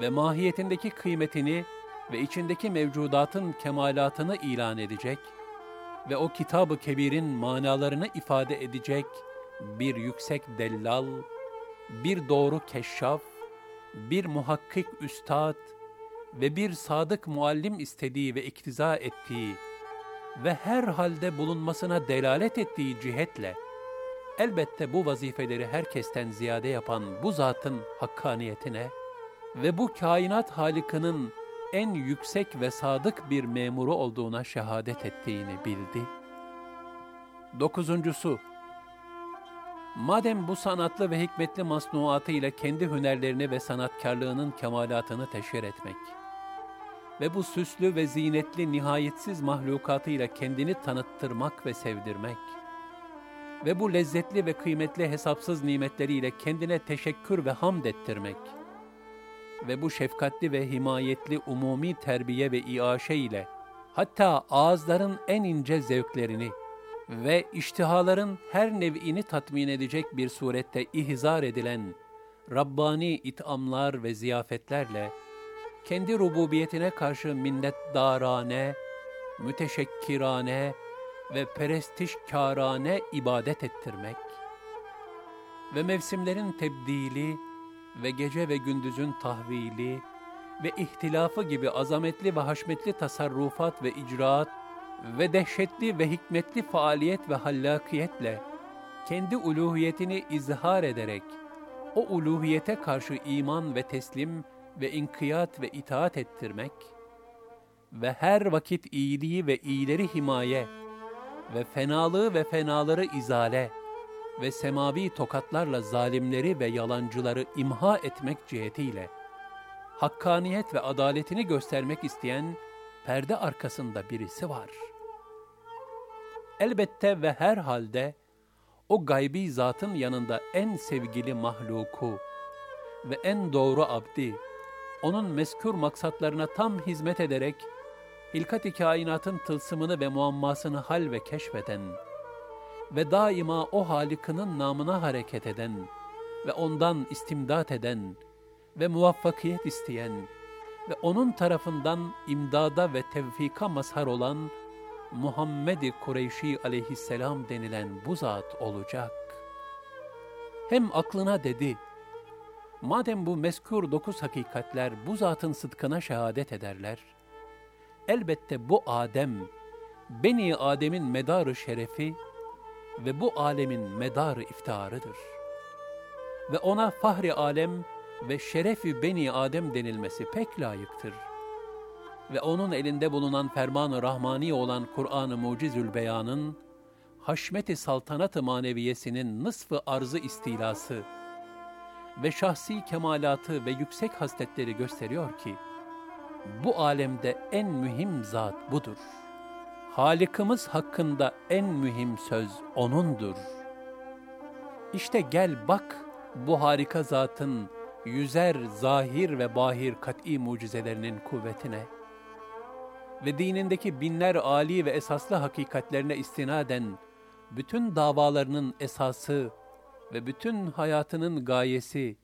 ve mahiyetindeki kıymetini ve içindeki mevcudatın kemalatını ilan edecek ve o kitabı kebirin manalarını ifade edecek bir yüksek dellal, bir doğru keşşaf, bir muhakkik üstad ve bir sadık muallim istediği ve iktiza ettiği ve her halde bulunmasına delalet ettiği cihetle, elbette bu vazifeleri herkesten ziyade yapan bu zatın hakkaniyetine ve bu kainat halikinin en yüksek ve sadık bir memuru olduğuna şehadet ettiğini bildi. Dokuzuncusu, Madem bu sanatlı ve hikmetli masnuatı ile kendi hünerlerini ve sanatkarlığının kemalatını teşhir etmek ve bu süslü ve zinetli nihayetsiz mahlukatıyla kendini tanıttırmak ve sevdirmek ve bu lezzetli ve kıymetli hesapsız nimetleriyle kendine teşekkür ve hamd ettirmek ve bu şefkatli ve himayetli umumi terbiye ve iaşe ile hatta ağızların en ince zevklerini ve iştihaların her nev'ini tatmin edecek bir surette ihzar edilen Rabbani it'amlar ve ziyafetlerle kendi rububiyetine karşı minnetdarane, müteşekkirane ve perestişkârane ibadet ettirmek ve mevsimlerin tebdili ve gece ve gündüzün tahvili ve ihtilafı gibi azametli ve haşmetli tasarrufat ve icraat ve dehşetli ve hikmetli faaliyet ve hallakiyetle kendi uluhiyetini izhar ederek o uluhiyete karşı iman ve teslim ve inkiyat ve itaat ettirmek ve her vakit iyiliği ve iyileri himaye ve fenalığı ve fenaları izale ve semavi tokatlarla zalimleri ve yalancıları imha etmek cihetiyle hakkaniyet ve adaletini göstermek isteyen perde arkasında birisi var. Elbette ve her halde o gaybi zatın yanında en sevgili mahluku ve en doğru abdi, onun meskür maksatlarına tam hizmet ederek, hilkat-i kainatın tılsımını ve muammasını hal ve keşfeden ve daima o Halik'inin namına hareket eden ve ondan istimdat eden ve muvaffakiyet isteyen ve onun tarafından imdada ve tevfika mazhar olan Muhammed-i Kureyşi aleyhisselam denilen bu zat olacak. Hem aklına dedi, madem bu meskur dokuz hakikatler bu zatın sıdkına şehadet ederler, elbette bu Adem, Beni Adem'in medarı şerefi ve bu alemin medarı iftiharıdır. Ve ona fahri alem ve şerefi Beni Adem denilmesi pek layıktır.'' ve onun elinde bulunan ferman-ı rahmani olan Kur'an-ı Mucizül Beyan'ın, haşmeti saltanat-ı maneviyesinin nısfı arzı istilası ve şahsi kemalatı ve yüksek hasletleri gösteriyor ki, bu alemde en mühim zat budur. Halikimiz hakkında en mühim söz O'nundur. İşte gel bak bu harika zatın yüzer zahir ve bahir kat'i mucizelerinin kuvvetine.'' ve dinindeki binler âli ve esaslı hakikatlerine istinaden bütün davalarının esası ve bütün hayatının gayesi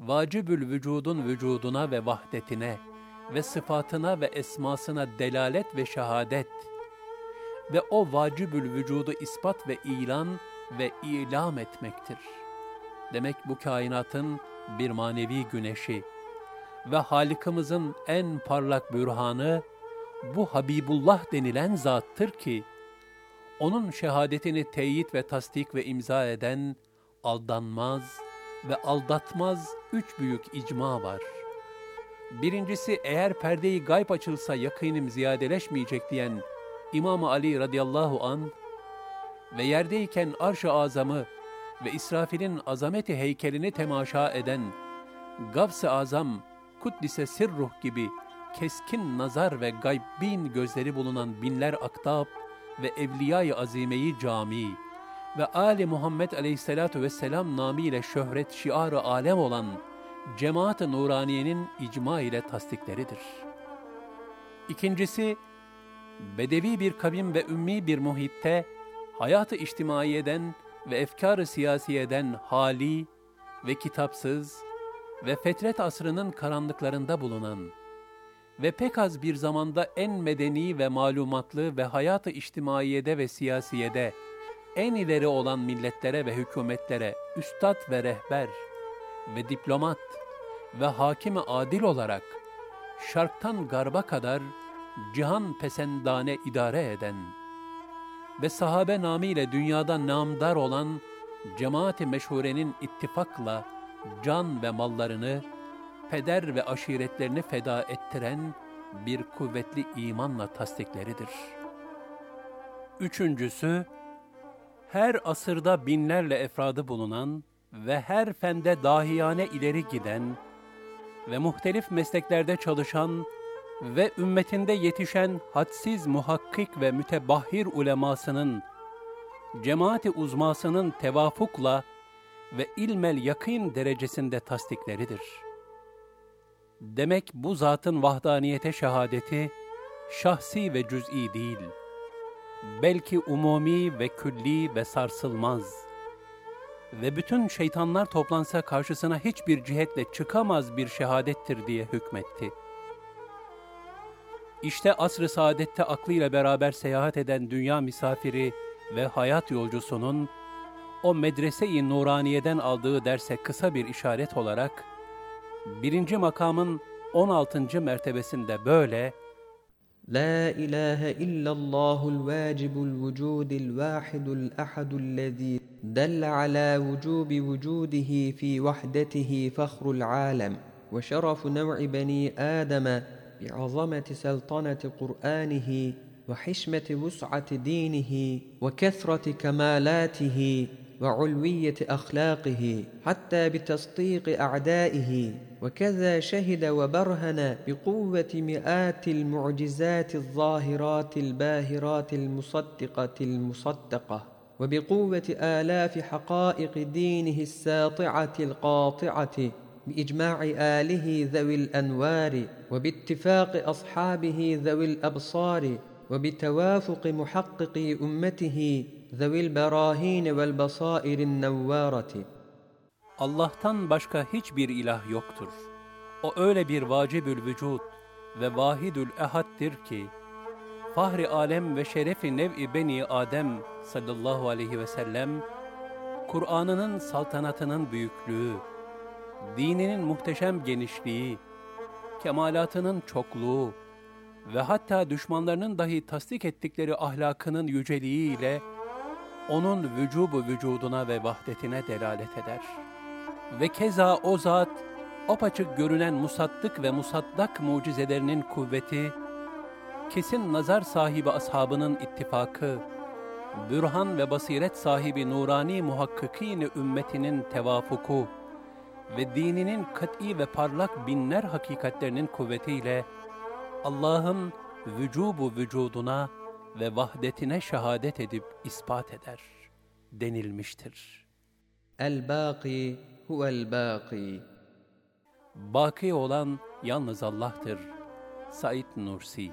vacibül vücudun vücuduna ve vahdetine ve sıfatına ve esmasına delalet ve şehadet ve o vacibül vücudu ispat ve ilan ve ilam etmektir. Demek bu kainatın bir manevi güneşi ve Halikimizin en parlak bürhanı bu Habibullah denilen zattır ki, onun şehadetini teyit ve tasdik ve imza eden aldanmaz ve aldatmaz üç büyük icma var. Birincisi eğer perdeyi gayb açılsa yakînim ziyadeleşmeyecek diyen İmam Ali radıyallahu an ve yerdeyken arş-ı azamı ve İsrafil'in azameti heykelini temaşa eden Gavs-ı Azam Kuddise Sirruh gibi keskin nazar ve gaybin gözleri bulunan binler aktap ve evliya-i azimeyi cami ve Ali Muhammed aleyhissalatu vesselam namiyle şöhret şiarı alem olan cemaat-ı nuraniyenin icma ile tasdikleridir. İkincisi, bedevi bir kavim ve ümmi bir muhitte hayatı içtimaiyeden ve efkar-ı siyasiyeden hali ve kitapsız ve fetret asrının karanlıklarında bulunan ve pek az bir zamanda en medeni ve malumatlı ve hayatı içtimaiyede ve siyasiyede en ileri olan milletlere ve hükümetlere üstad ve rehber ve diplomat ve hakimi adil olarak şarktan garba kadar cihan pesendane idare eden ve sahabe namiyle dünyada namdar olan cemaati meşhurenin ittifakla can ve mallarını peder ve aşiretlerini feda ettiren bir kuvvetli imanla tasdikleridir. Üçüncüsü, her asırda binlerle efradı bulunan ve her fende dahiyane ileri giden ve muhtelif mesleklerde çalışan ve ümmetinde yetişen hadsiz muhakkik ve mütebahhir ulemasının, cemaati uzmasının tevafukla ve ilmel yakın derecesinde tasdikleridir.'' Demek bu zatın vahdaniyete şehadeti şahsi ve cüz'i değil, belki umumi ve külli ve sarsılmaz ve bütün şeytanlar toplansa karşısına hiçbir cihetle çıkamaz bir şehadettir diye hükmetti. İşte asr-ı saadette aklıyla beraber seyahat eden dünya misafiri ve hayat yolcusunun o medrese-i nuraniyeden aldığı derse kısa bir işaret olarak birinci makamın 16. mertebesinde böyle La ilahe illallahul vacibul vücudil vahidul ahadüllezî delle ala vücubi vücudihi fi vahdetihi fahrul alem ve şerafu nev'i beni Adem'e بعظمة سلطنة قرآنه وحشمة وسعة دينه وكثرة كمالاته وعلوية أخلاقه حتى بتصديق أعدائه وكذا شهد وبرهن بقوة مئات المعجزات الظاهرات الباهرات المصدقة المصدقة وبقوة آلاف حقائق دينه الساطعة القاطعة بإجماع آله ذوي الأنوار وباتفاق أصحابه ذوي الأبصار وبتوافق محققي أمته ذوي البراهين والبصائر النوارة Allah'tan başka hiçbir ilah yoktur. O öyle bir vacibül vücud ve vahidül ehaddir ki, fahri alem ve şerefi nev'i beni Adem sallallahu aleyhi ve sellem, Kur'an'ının saltanatının büyüklüğü, dininin muhteşem genişliği, kemalatının çokluğu ve hatta düşmanlarının dahi tasdik ettikleri ahlakının yüceliğiyle onun vücubu vücuduna ve vahdetine delalet eder. Ve keza o zat, apaçık görünen musattık ve musaddak mucizelerinin kuvveti, kesin nazar sahibi ashabının ittifakı, bürhan ve basiret sahibi nurani muhakkikîn ümmetinin tevafuku ve dininin kat'i ve parlak binler hakikatlerinin kuvvetiyle Allah'ın vücubu vücuduna ve vahdetine şehadet edip ispat eder denilmiştir. El-Bâki huvel-Bâki Baki olan yalnız Allah'tır. Said Nursi